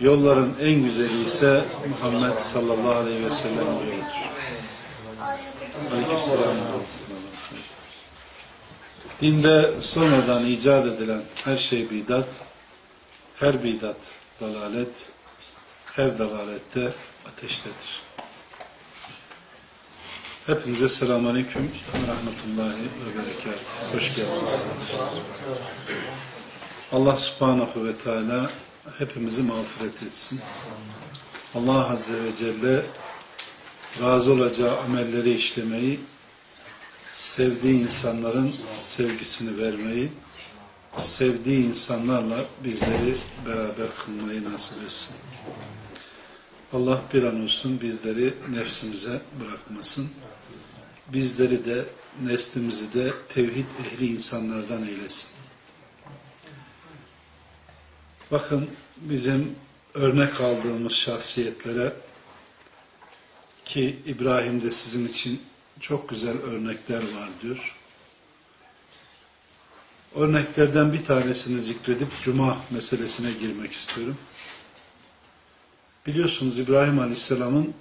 yolların en güzeli ise Muhammed sallallahu aleyhi ve sellem yoludur. Aleykümselam. Dinde sonradan icat edilen her şey bidat, her bidat dalalet, her dalalette ateştedir. Hepinize selamun aleyküm ve rahmetullahi ve berekat. Hoş geldiniz. Allah subhanahu ve teala hepimizi mağfiret etsin. Allah azze ve celle razı olacağı amelleri işlemeyi, sevdiği insanların sevgisini vermeyi, sevdiği insanlarla bizleri beraber kılmayı nasip etsin. Allah bir an olsun bizleri nefsimize bırakmasın. Bizleri de neslimizi de tevhid ehli insanlardan eylesin. Bakın bizim örnek aldığımız şahsiyetlere ki İbrahim'de sizin için çok güzel örnekler var diyor. Örneklerden bir tanesini zikredip cuma meselesine girmek istiyorum. Biliyorsunuz İbrahim Aleyhisselam'ın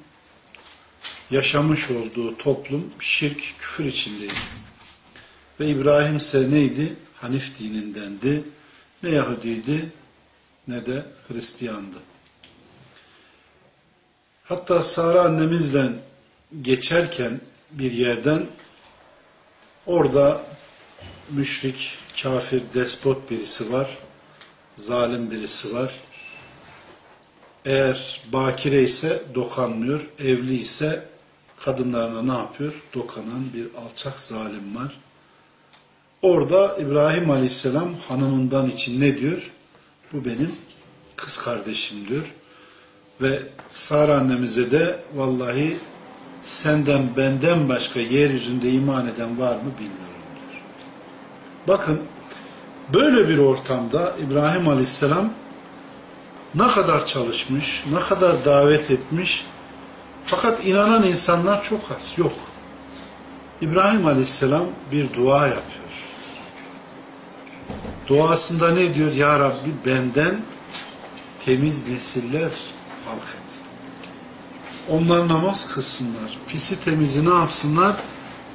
yaşamış olduğu toplum şirk, küfür içindeydi. Ve İbrahim ise neydi? Hanif dinindendi. Ne Yahudiydi ne de Hristiyandı. Hatta Sara annemizle geçerken bir yerden orada müşrik, kafir, despot birisi var. Zalim birisi var. Eğer bakire ise dokanmıyor, evli ise kadınlarına ne yapıyor? Dokanan bir alçak zalim var. Orada İbrahim Aleyhisselam hanımından için ne diyor? Bu benim kız kardeşim diyor. Ve Sara annemize de vallahi senden benden başka yeryüzünde iman eden var mı bilmiyorum diyor. Bakın böyle bir ortamda İbrahim Aleyhisselam ne kadar çalışmış, ne kadar davet etmiş fakat inanan insanlar çok az, yok. İbrahim Aleyhisselam bir dua yapıyor. Duasında ne diyor? Ya Rabbi benden temiz nesiller halk et. Onlar namaz kılsınlar. Pisi temizi ne yapsınlar?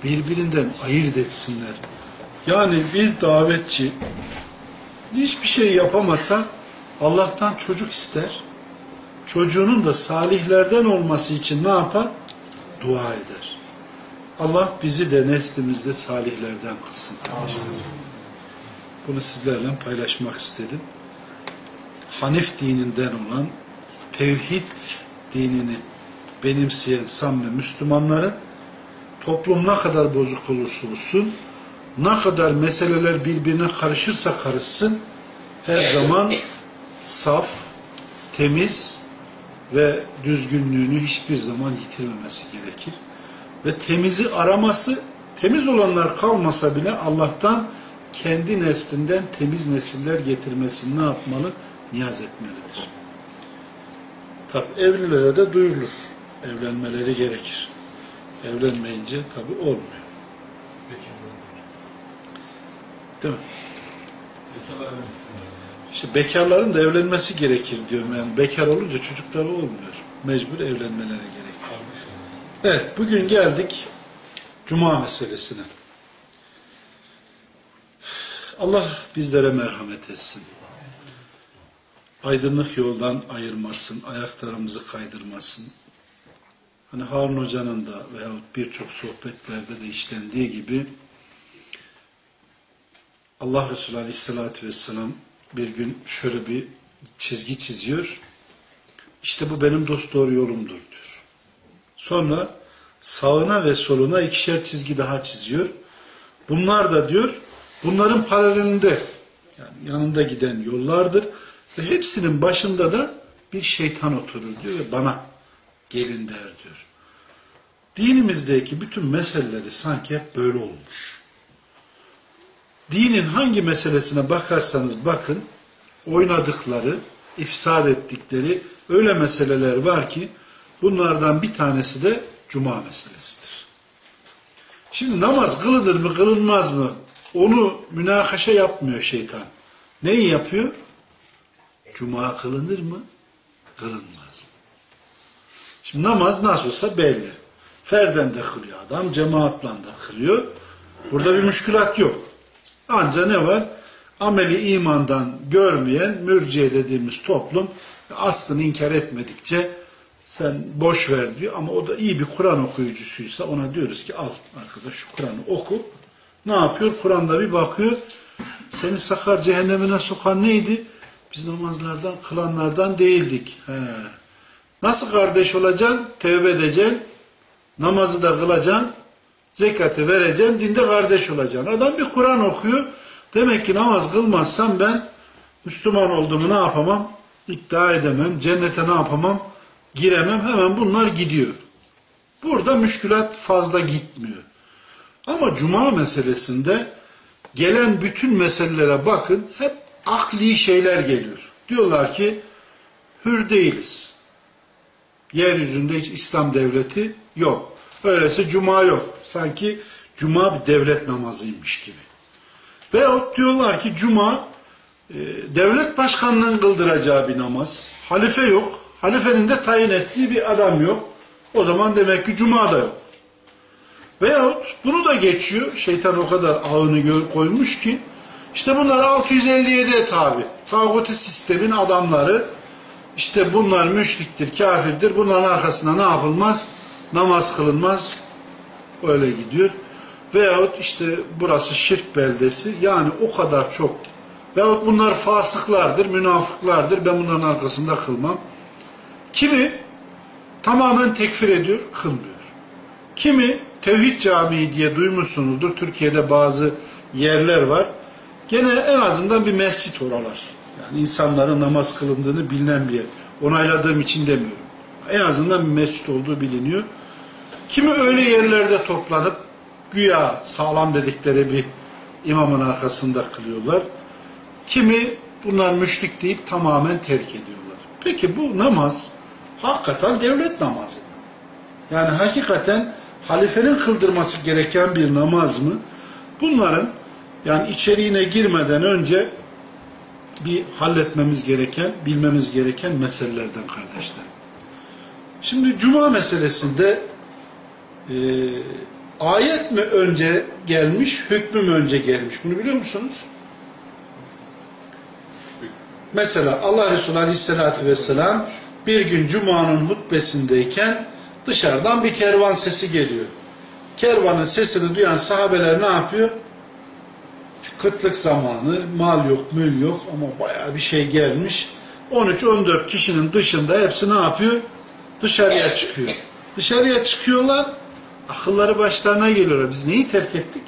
Birbirinden ayırt etsinler. Yani bir davetçi hiçbir şey yapamasa Allah'tan çocuk ister. Çocuğunun da salihlerden olması için ne yapar? Dua eder. Allah bizi de neslimizde salihlerden kılsın kardeşlerim. Bunu sizlerle paylaşmak istedim. Hanif dininden olan tevhid dinini benimseyen samimi Müslümanların toplum ne kadar bozuk olursa olsun ne kadar meseleler birbirine karışırsa karışsın her zaman saf, temiz ve düzgünlüğünü hiçbir zaman yitirmemesi gerekir. Ve temizi araması, temiz olanlar kalmasa bile Allah'tan kendi neslinden temiz nesiller getirmesini ne yapmalı? Niyaz etmelidir. Tabi evlilere de duyurulur. Evlenmeleri gerekir. Evlenmeyince tabi olmuyor. Değil mi? İşte bekarların da evlenmesi gerekir diyorum. Yani bekar olunca çocukları olmuyor. Mecbur evlenmeleri gerekir. Evet, bugün geldik Cuma meselesine. Allah bizlere merhamet etsin. Aydınlık yoldan ayırmasın, ayaklarımızı kaydırmasın. Hani Harun Hoca'nın da veyahut birçok sohbetlerde de işlendiği gibi Allah Resulü Aleyhisselatü Vesselam bir gün şöyle bir çizgi çiziyor. İşte bu benim dost doğru yolumdur diyor. Sonra sağına ve soluna ikişer çizgi daha çiziyor. Bunlar da diyor bunların paralelinde yani yanında giden yollardır ve hepsinin başında da bir şeytan oturur diyor ve bana gelin der diyor. Dinimizdeki bütün meseleleri sanki hep böyle olmuş. Dinin hangi meselesine bakarsanız bakın, oynadıkları, ifsad ettikleri öyle meseleler var ki bunlardan bir tanesi de cuma meselesidir. Şimdi namaz kılınır mı kılınmaz mı onu münakaşa yapmıyor şeytan. Neyi yapıyor? Cuma kılınır mı? Kılınmaz? Şimdi namaz nasıl olsa belli. Ferden de kılıyor adam, cemaatle de kılıyor. Burada bir müşkülat yok. Anca ne var? Ameli imandan görmeyen mürciye dediğimiz toplum aslını inkar etmedikçe sen boş ver diyor ama o da iyi bir Kur'an okuyucusuysa ona diyoruz ki al arkadaş şu Kur'an'ı oku. Ne yapıyor? Kur'an'da bir bakıyor. Seni sakar cehennemine sokan neydi? Biz namazlardan, kılanlardan değildik. He. Nasıl kardeş olacaksın? Tevbe edeceksin. Namazı da kılacaksın. Zekatı vereceksin. Dinde kardeş olacaksın. Adam bir Kur'an okuyor. Demek ki namaz kılmazsam ben Müslüman olduğumu ne yapamam? İddia edemem. Cennete ne yapamam? Giremem. Hemen bunlar gidiyor. Burada müşkülat fazla gitmiyor. Ama cuma meselesinde gelen bütün meselelere bakın hep akli şeyler geliyor. Diyorlar ki hür değiliz. Yeryüzünde hiç İslam devleti yok. Öyleyse cuma yok. Sanki cuma bir devlet namazıymış gibi. Veyahut diyorlar ki cuma e, devlet başkanının kıldıracağı bir namaz. Halife yok. Halifenin de tayin ettiği bir adam yok. O zaman demek ki cuma da yok. Veyahut bunu da geçiyor. Şeytan o kadar ağını koymuş ki işte bunlar 657'ye tabi. Tağuti sistemin adamları işte bunlar müşriktir, kafirdir. Bunların arkasında ne yapılmaz? Namaz kılınmaz. Öyle gidiyor. Veyahut işte burası şirk beldesi. Yani o kadar çok. Veyahut bunlar fasıklardır, münafıklardır. Ben bunların arkasında kılmam. Kimi tamamen tekfir ediyor, kılmıyor. Kimi Tevhid Camii diye duymuşsunuzdur. Türkiye'de bazı yerler var. Gene en azından bir mescit oralar. Yani insanların namaz kılındığını bilinen bir yer. Onayladığım için demiyorum. En azından bir mescit olduğu biliniyor. Kimi öyle yerlerde toplanıp güya sağlam dedikleri bir imamın arkasında kılıyorlar. Kimi bunlar müşrik deyip tamamen terk ediyorlar. Peki bu namaz hakikaten devlet namazı. Yani hakikaten halifenin kıldırması gereken bir namaz mı? Bunların yani içeriğine girmeden önce bir halletmemiz gereken, bilmemiz gereken meselelerden kardeşler. Şimdi cuma meselesinde e, ayet mi önce gelmiş, hükmü mü önce gelmiş? Bunu biliyor musunuz? Mesela Allah Resulü Aleyhisselatü Vesselam bir gün Cuma'nın hutbesindeyken dışarıdan bir kervan sesi geliyor. Kervanın sesini duyan sahabeler ne yapıyor? Kıtlık zamanı, mal yok, mül yok ama baya bir şey gelmiş. 13-14 kişinin dışında hepsi ne yapıyor? Dışarıya çıkıyor. Dışarıya çıkıyorlar, akılları başlarına geliyor. Biz neyi terk ettik?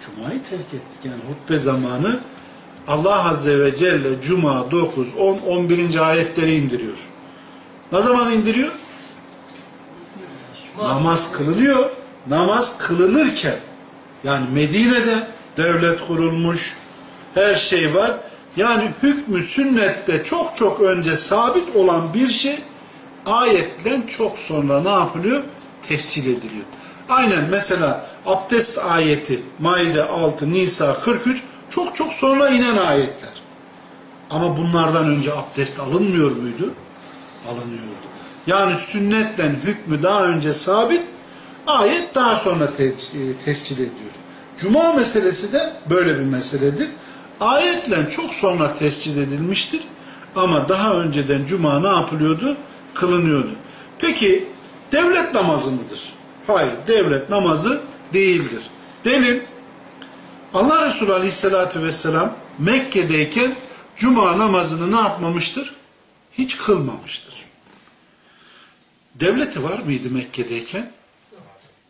Cuma'yı terk ettik. Yani hutbe zamanı Allah Azze ve Celle Cuma 9, 10, 11. ayetleri indiriyor. Ne zaman indiriyor? Namaz kılınıyor. Namaz kılınırken yani Medine'de devlet kurulmuş her şey var. Yani hükmü sünnette çok çok önce sabit olan bir şey ayetle çok sonra ne yapılıyor? Tescil ediliyor. Aynen mesela abdest ayeti Maide 6, Nisa 43 çok çok sonra inen ayetler. Ama bunlardan önce abdest alınmıyor muydu? Alınıyordu. Yani sünnetten hükmü daha önce sabit, ayet daha sonra te tescil ediyor. Cuma meselesi de böyle bir meseledir. Ayetle çok sonra tescil edilmiştir. Ama daha önceden cuma ne yapılıyordu? Kılınıyordu. Peki devlet namazı mıdır? Hayır, devlet namazı değildir. Delil, Allah Resulü Aleyhisselatü Vesselam Mekke'deyken cuma namazını ne yapmamıştır? Hiç kılmamıştır. Devleti var mıydı Mekke'deyken?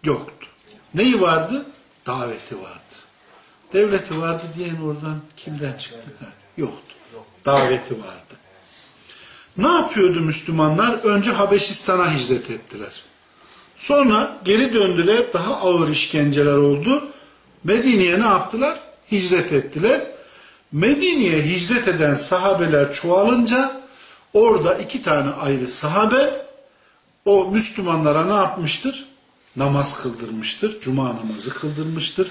Yoktu. Neyi vardı? Daveti vardı. Devleti vardı diyen oradan kimden çıktı? Yoktu. Daveti vardı. Ne yapıyordu Müslümanlar? Önce Habeşistan'a hicret ettiler. Sonra geri döndüler. Daha ağır işkenceler oldu. Medine'ye ne yaptılar? Hicret ettiler. Medine'ye hicret eden sahabeler çoğalınca orada iki tane ayrı sahabe o Müslümanlara ne yapmıştır? Namaz kıldırmıştır. Cuma namazı kıldırmıştır.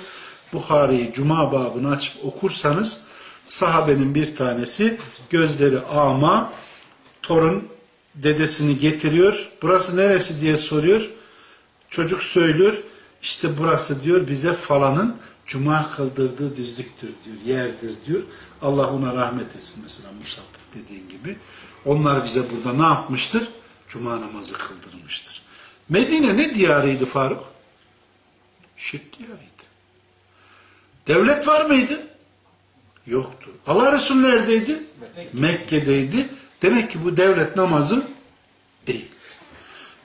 Buhari'yi Cuma babını açıp okursanız sahabenin bir tanesi gözleri ama torun dedesini getiriyor. Burası neresi diye soruyor. Çocuk söylüyor. İşte burası diyor bize falanın cuma kıldırdığı düzlüktür diyor. Yerdir diyor. Allah ona rahmet etsin mesela Musab dediğin gibi. Onlar bize burada ne yapmıştır? Cuma namazı kıldırmıştır. Medine ne diyarıydı Faruk? Şirk diyarıydı. Devlet var mıydı? Yoktu. Allah Resulü neredeydi? Mekke'deydi. Demek ki bu devlet namazı değil.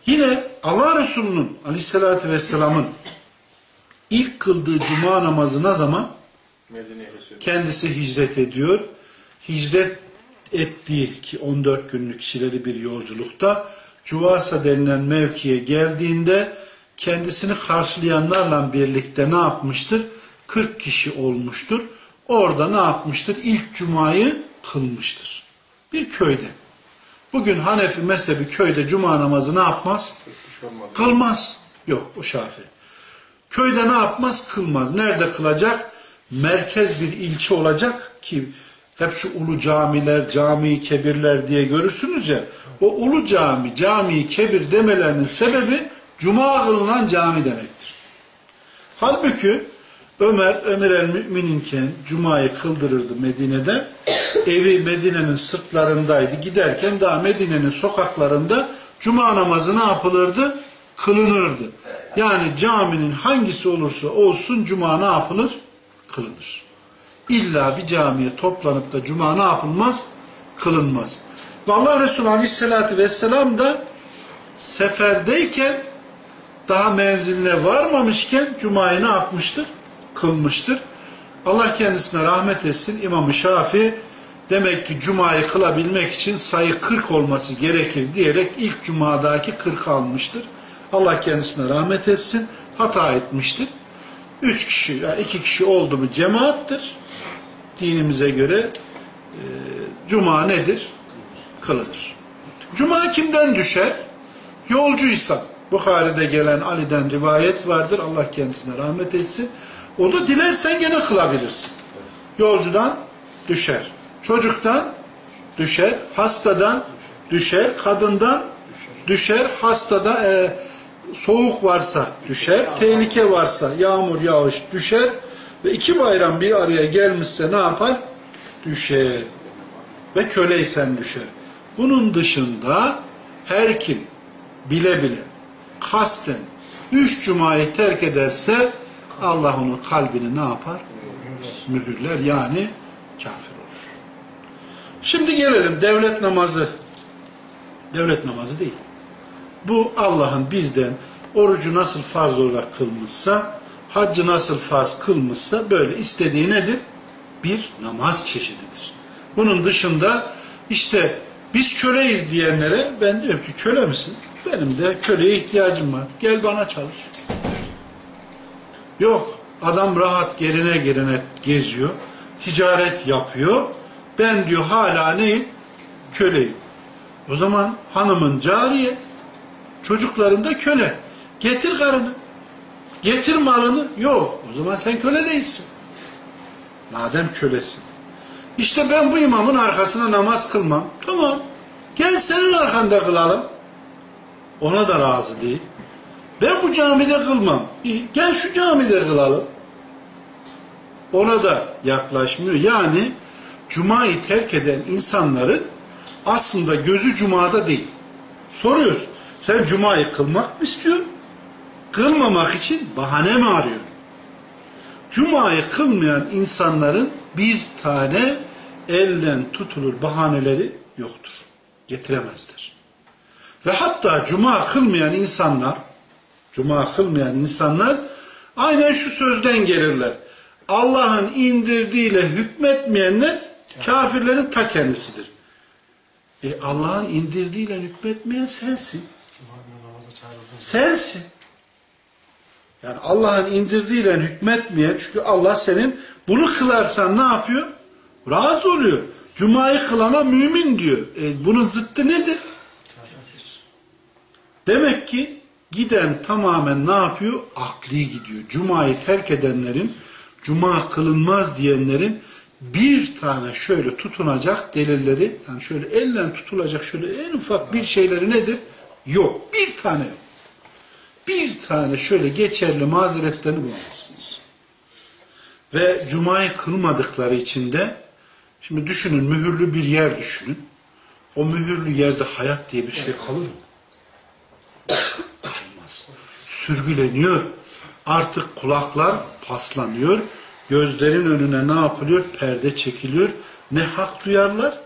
Yine Allah Resulü'nün aleyhissalatü vesselamın ilk kıldığı cuma namazı ne zaman? Kendisi hicret ediyor. Hicret ettiği ki 14 günlük çileli bir yolculukta Cuvasa denilen mevkiye geldiğinde kendisini karşılayanlarla birlikte ne yapmıştır? 40 kişi olmuştur. Orada ne yapmıştır? İlk cumayı kılmıştır. Bir köyde. Bugün Hanefi mezhebi köyde cuma namazı ne yapmaz? Kılmaz. Yok o şafi. Köyde ne yapmaz? Kılmaz. Nerede kılacak? Merkez bir ilçe olacak ki hep şu ulu camiler, cami kebirler diye görürsünüz ya. O ulu cami, cami kebir demelerinin sebebi cuma kılınan cami demektir. Halbuki Ömer, Ömer el mümininken Cuma'yı kıldırırdı Medine'de. Evi Medine'nin sırtlarındaydı. Giderken daha Medine'nin sokaklarında Cuma namazı ne yapılırdı? Kılınırdı. Yani caminin hangisi olursa olsun Cuma ne yapılır? Kılınır. İlla bir camiye toplanıp da Cuma ne yapılmaz? Kılınmaz. Ve Allah Resulü Aleyhisselatü Vesselam da seferdeyken daha menziline varmamışken Cuma'yı ne yapmıştır? Kılmıştır. Allah kendisine rahmet etsin. İmam-ı Şafi demek ki Cuma'yı kılabilmek için sayı 40 olması gerekir diyerek ilk Cuma'daki 40 almıştır. Allah kendisine rahmet etsin. Hata etmiştir. Üç kişi, yani iki kişi oldu mu cemaattir. Dinimize göre e, Cuma nedir? Kılınır. Cuma kimden düşer? Yolcuysa. Bukhari'de gelen Ali'den rivayet vardır. Allah kendisine rahmet etsin. O da dilersen gene kılabilirsin. Yolcudan düşer. Çocuktan düşer. Hastadan düşer. Kadından düşer. Hastada e, soğuk varsa düşer. Tehlike varsa yağmur yağış düşer. Ve iki bayram bir araya gelmişse ne yapar? Düşer. Ve köleysen düşer. Bunun dışında her kim bile bile kasten üç cumayı terk ederse Allah onun kalbini ne yapar? Mühürler yani kafir olur. Şimdi gelelim devlet namazı. Devlet namazı değil. Bu Allah'ın bizden orucu nasıl farz olarak kılmışsa, haccı nasıl farz kılmışsa böyle istediği nedir? Bir namaz çeşididir. Bunun dışında işte biz köleyiz diyenlere ben diyorum ki köle misin? Benim de köleye ihtiyacım var. Gel bana çalış. Yok. Adam rahat gerine gerine geziyor. Ticaret yapıyor. Ben diyor hala neyim? Köleyim. O zaman hanımın cariye, çocukların da köle. Getir karını. Getir malını. Yok. O zaman sen köle değilsin. Madem kölesin. İşte ben bu imamın arkasına namaz kılmam. Tamam. Gel senin arkanda kılalım. Ona da razı değil. Ben bu camide kılmam. Gel şu camide kılalım. Ona da yaklaşmıyor. Yani Cuma'yı terk eden insanların aslında gözü Cuma'da değil. Soruyoruz. Sen Cuma'yı kılmak mı istiyorsun? Kılmamak için bahane mi arıyorsun? Cuma'yı kılmayan insanların bir tane elden tutulur bahaneleri yoktur. Getiremezler. Ve hatta Cuma kılmayan insanlar Cuma kılmayan insanlar aynen şu sözden gelirler. Allah'ın indirdiğiyle hükmetmeyenler kafirlerin ta kendisidir. E Allah'ın indirdiğiyle hükmetmeyen sensin. Sensin. Yani Allah'ın indirdiğiyle hükmetmeyen çünkü Allah senin bunu kılarsan ne yapıyor? Razı oluyor. Cuma'yı kılana mümin diyor. E, bunun zıttı nedir? Demek ki giden tamamen ne yapıyor? Akli gidiyor. Cuma'yı terk edenlerin, Cuma kılınmaz diyenlerin bir tane şöyle tutunacak delilleri, yani şöyle elle tutulacak şöyle en ufak bir şeyleri nedir? Yok. Bir tane yok. Bir tane şöyle geçerli mazeretlerini bulamazsınız. Ve Cuma'yı kılmadıkları için de şimdi düşünün mühürlü bir yer düşünün. O mühürlü yerde hayat diye bir şey kalır mı? Olmaz. Sürgüleniyor. Artık kulaklar paslanıyor. Gözlerin önüne ne yapılıyor? Perde çekiliyor. Ne hak duyarlar,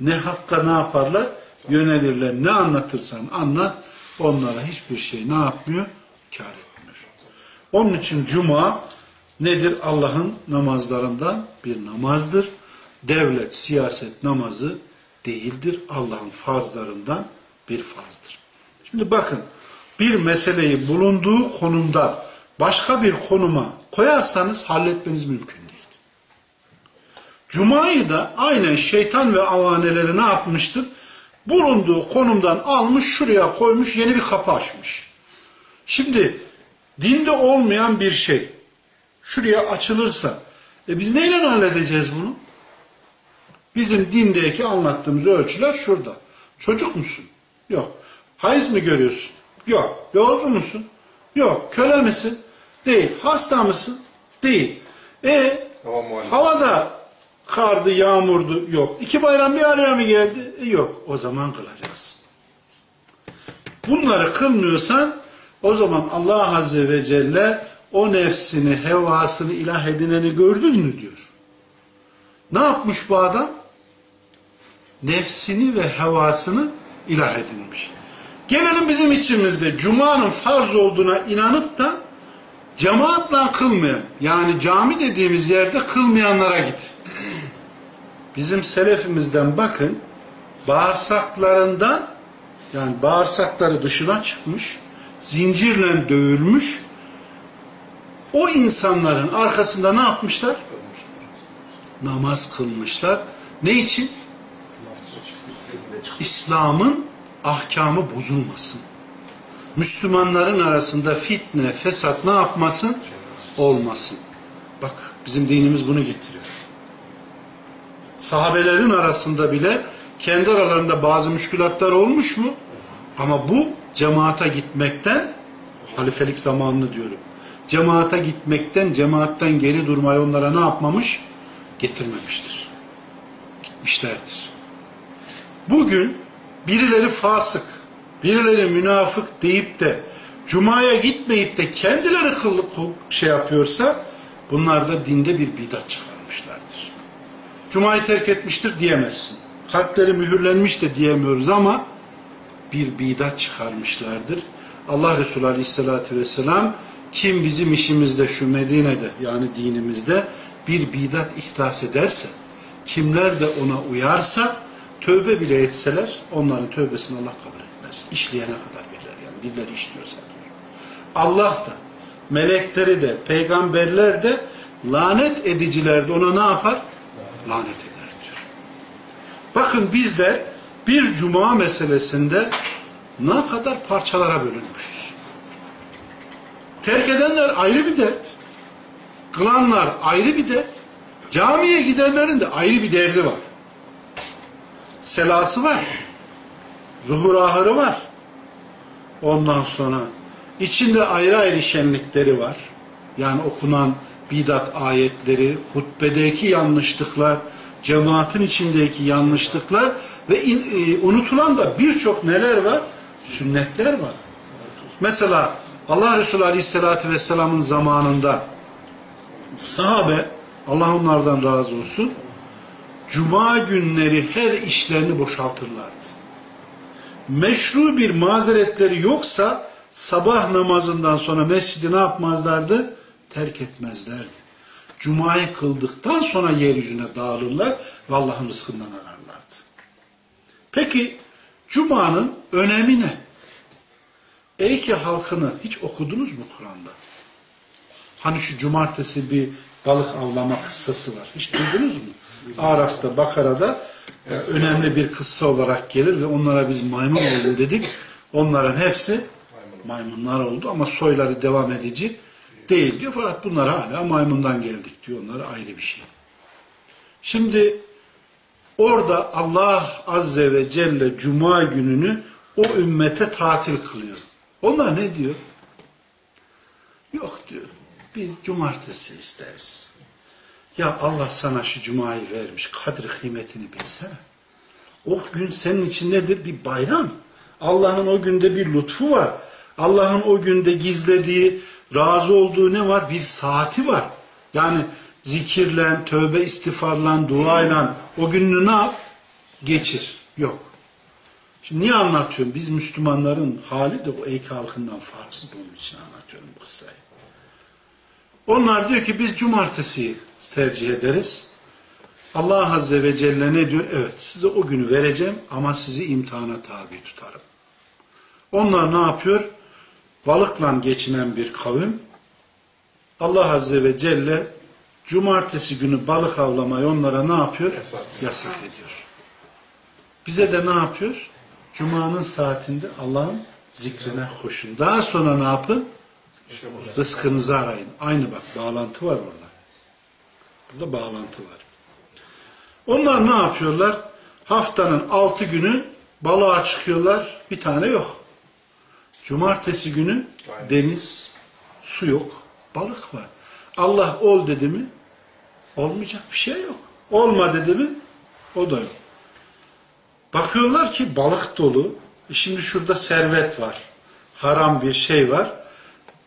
ne hakka ne yaparlar? Yönelirler. Ne anlatırsan anlat. Onlara hiçbir şey ne yapmıyor? Kar etmiyor. Onun için cuma nedir? Allah'ın namazlarından bir namazdır. Devlet, siyaset namazı değildir. Allah'ın farzlarından bir farzdır. Şimdi bakın bir meseleyi bulunduğu konumda başka bir konuma koyarsanız halletmeniz mümkün değil. Cuma'yı da aynen şeytan ve avaneleri ne yapmıştır? Bulunduğu konumdan almış şuraya koymuş yeni bir kapı açmış. Şimdi dinde olmayan bir şey şuraya açılırsa e biz neyle halledeceğiz bunu? Bizim dindeki anlattığımız ölçüler şurada. Çocuk musun? Yok. Hayız mı görüyorsun? Yok. Yolcu musun? Yok. Köle misin? Değil. Hasta mısın? Değil. E havada kardı, yağmurdu. Yok. İki bayram bir araya mı geldi? E, yok. O zaman kılacaksın. Bunları kılmıyorsan o zaman Allah Azze ve Celle o nefsini, hevasını ilah edineni gördün mü diyor. Ne yapmış bu adam? Nefsini ve hevasını ilah edinmiş. Gelelim bizim içimizde Cuma'nın farz olduğuna inanıp da cemaatle kılmayan, yani cami dediğimiz yerde kılmayanlara git. Bizim selefimizden bakın, bağırsaklarından, yani bağırsakları dışına çıkmış, zincirle dövülmüş, o insanların arkasında ne yapmışlar? Namaz kılmışlar. Ne için? İslam'ın ahkamı bozulmasın. Müslümanların arasında fitne, fesat ne yapmasın? Olmasın. Bak bizim dinimiz bunu getiriyor. Sahabelerin arasında bile kendi aralarında bazı müşkülatlar olmuş mu? Ama bu cemaata gitmekten halifelik zamanını diyorum. Cemaata gitmekten, cemaatten geri durmayı onlara ne yapmamış? Getirmemiştir. Gitmişlerdir. Bugün birileri fasık, birileri münafık deyip de Cuma'ya gitmeyip de kendileri kıl, şey yapıyorsa bunlar da dinde bir bidat. Cuma'yı terk etmiştir diyemezsin. Kalpleri mühürlenmiş de diyemiyoruz ama bir bidat çıkarmışlardır. Allah Resulü Aleyhisselatü Vesselam kim bizim işimizde şu Medine'de yani dinimizde bir bidat ihdas ederse kimler de ona uyarsa tövbe bile etseler onların tövbesini Allah kabul etmez. İşleyene kadar verir yani dilleri işliyorsa. Allah da melekleri de peygamberler de lanet ediciler de ona ne yapar? Lanet eder diyor. Bakın bizler bir cuma meselesinde ne kadar parçalara bölünmüşüz. Terk edenler ayrı bir dert. Kılanlar ayrı bir dert. Camiye gidenlerin de ayrı bir derdi var. Selası var. Zuhur ahırı var. Ondan sonra içinde ayrı ayrı şenlikleri var. Yani okunan bidat ayetleri, hutbedeki yanlışlıklar, cemaatin içindeki yanlışlıklar ve in, e, unutulan da birçok neler var? Sünnetler var. Mesela Allah Resulü Aleyhisselatü Vesselam'ın zamanında sahabe, Allah onlardan razı olsun, Cuma günleri her işlerini boşaltırlardı. Meşru bir mazeretleri yoksa sabah namazından sonra mescidi ne yapmazlardı? Terk etmezlerdi. Cuma'yı kıldıktan sonra yeryüzüne dağılırlar ve Allah'ın rızkından ararlardı. Peki Cuma'nın önemi ne? Eyke halkını hiç okudunuz mu Kur'an'da? Hani şu cumartesi bir balık avlama kıssası var. Hiç duydunuz mu? Araf'ta, Bakara'da e, önemli bir kıssa olarak gelir ve onlara biz maymun oldu dedik. Onların hepsi maymunlar oldu ama soyları devam edici değil diyor. Fakat bunlar hala maymundan geldik diyor. Onlar ayrı bir şey. Şimdi orada Allah Azze ve Celle Cuma gününü o ümmete tatil kılıyor. Onlar ne diyor? Yok diyor. Biz cumartesi isteriz. Ya Allah sana şu cumayı vermiş. Kadri kıymetini bilsene. O gün senin için nedir? Bir bayram. Allah'ın o günde bir lütfu var. Allah'ın o günde gizlediği, razı olduğu ne var? Bir saati var. Yani zikirlen, tövbe istiğfarlan, duayla o gününü ne yap? Geçir. Yok. Şimdi niye anlatıyorum? Biz Müslümanların hali de o Eyke halkından farksız bunun için anlatıyorum bu kıssayı. Onlar diyor ki biz cumartesiyi tercih ederiz. Allah Azze ve Celle ne diyor? Evet size o günü vereceğim ama sizi imtihana tabi tutarım. Onlar ne yapıyor? Balıkla geçinen bir kavim. Allah Azze ve Celle cumartesi günü balık avlamayı onlara ne yapıyor? Yasak. Yasak ediyor. Bize de ne yapıyor? Cuma'nın saatinde Allah'ın zikrine koşun. Daha sonra ne yapın? Rızkınızı arayın. Aynı bak bağlantı var orada. Burada bağlantı var. Onlar ne yapıyorlar? Haftanın altı günü balığa çıkıyorlar. Bir tane yok. Cumartesi günü Aynen. deniz, su yok. Balık var. Allah ol dedi mi olmayacak bir şey yok. Olma dedi mi o da yok. Bakıyorlar ki balık dolu. E Şimdi şurada servet var. Haram bir şey var.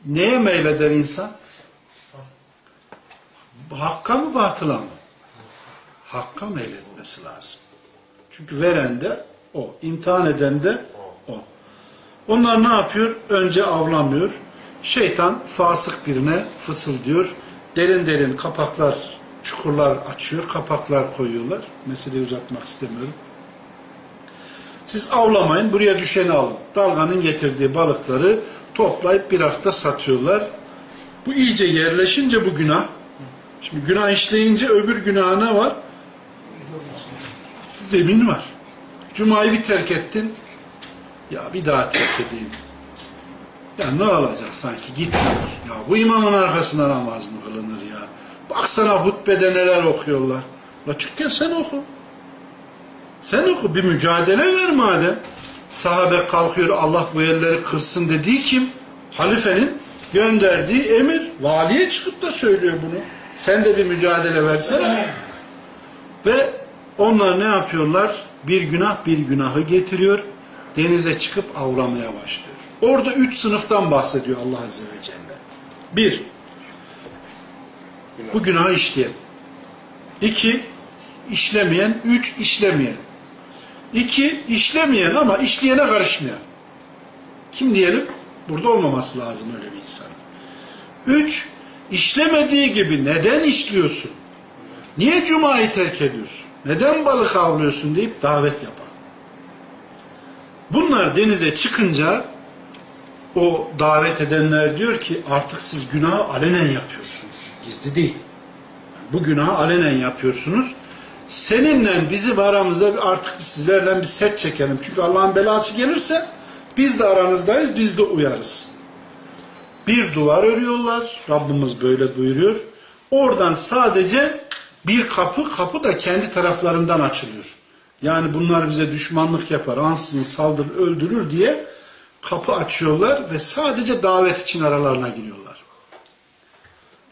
Neye meyleder insan? Hakka mı batıla mı? Hakka meyletmesi lazım. Çünkü veren de o. imtihan eden de o. Onlar ne yapıyor? Önce avlamıyor. Şeytan fasık birine fısıldıyor. Derin derin kapaklar, çukurlar açıyor. Kapaklar koyuyorlar. Meseleyi uzatmak istemiyorum. Siz avlamayın, buraya düşeni alın. Dalganın getirdiği balıkları toplayıp bir hafta satıyorlar. Bu iyice yerleşince bu günah, şimdi günah işleyince öbür günah ne var? Zemin var. Cuma'yı bir terk ettin, ya bir daha terk edeyim. Ya ne olacak sanki gitmek. Ya bu imamın arkasında namaz mı kılınır ya? Baksana hutbede neler okuyorlar. La çık gel sen oku. Sen oku bir mücadele ver madem. Sahabe kalkıyor Allah bu yerleri kırsın dediği kim? Halifenin gönderdiği emir. Valiye çıkıp da söylüyor bunu. Sen de bir mücadele versene. Ve onlar ne yapıyorlar? Bir günah bir günahı getiriyor. Denize çıkıp avlamaya başlıyor. Orada üç sınıftan bahsediyor Allah Azze ve Celle. Bir, bu günahı işleyen. İki, işlemeyen. Üç, işlemeyen. İki, işlemeyen ama işleyene karışmayan. Kim diyelim? Burada olmaması lazım öyle bir insan. Üç, işlemediği gibi neden işliyorsun? Niye cumayı terk ediyorsun? Neden balık avlıyorsun deyip davet yapar. Bunlar denize çıkınca o davet edenler diyor ki artık siz günahı alenen yapıyorsunuz. Gizli değil. Bu günahı alenen yapıyorsunuz. Seninle bizim aramızda artık sizlerle bir set çekelim. Çünkü Allah'ın belası gelirse biz de aranızdayız, biz de uyarız. Bir duvar örüyorlar. Rabbimiz böyle buyuruyor. Oradan sadece bir kapı, kapı da kendi taraflarından açılıyor. Yani bunlar bize düşmanlık yapar, ansızın saldırır, öldürür diye kapı açıyorlar ve sadece davet için aralarına giriyorlar.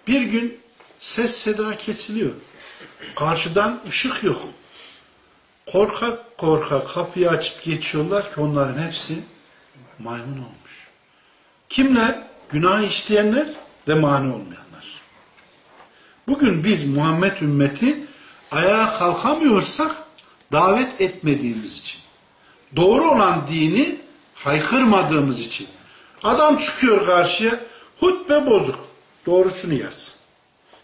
Bir gün ses seda kesiliyor. Karşıdan ışık yok. Korkak korkak kapıyı açıp geçiyorlar ki onların hepsi maymun olmuş. Kimler? Günah işleyenler ve mani olmayanlar. Bugün biz Muhammed ümmeti ayağa kalkamıyorsak davet etmediğimiz için. Doğru olan dini haykırmadığımız için. Adam çıkıyor karşıya, hutbe bozuk. Doğrusunu yaz.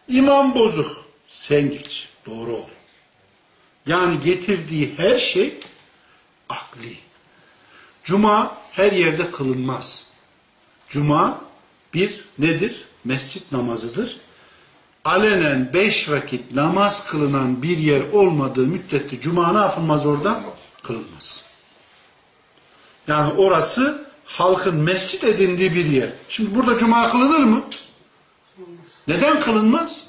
İmam bozuk. Sen geç. Doğru ol. Yani getirdiği her şey Akli. Cuma her yerde kılınmaz. Cuma bir nedir? Mescit namazıdır. Alenen beş vakit namaz kılınan bir yer olmadığı müddetçe cuma ne yapılmaz orada? Kılınmaz. Yani orası halkın mescit edindiği bir yer. Şimdi burada cuma kılınır mı? Neden kılınmaz?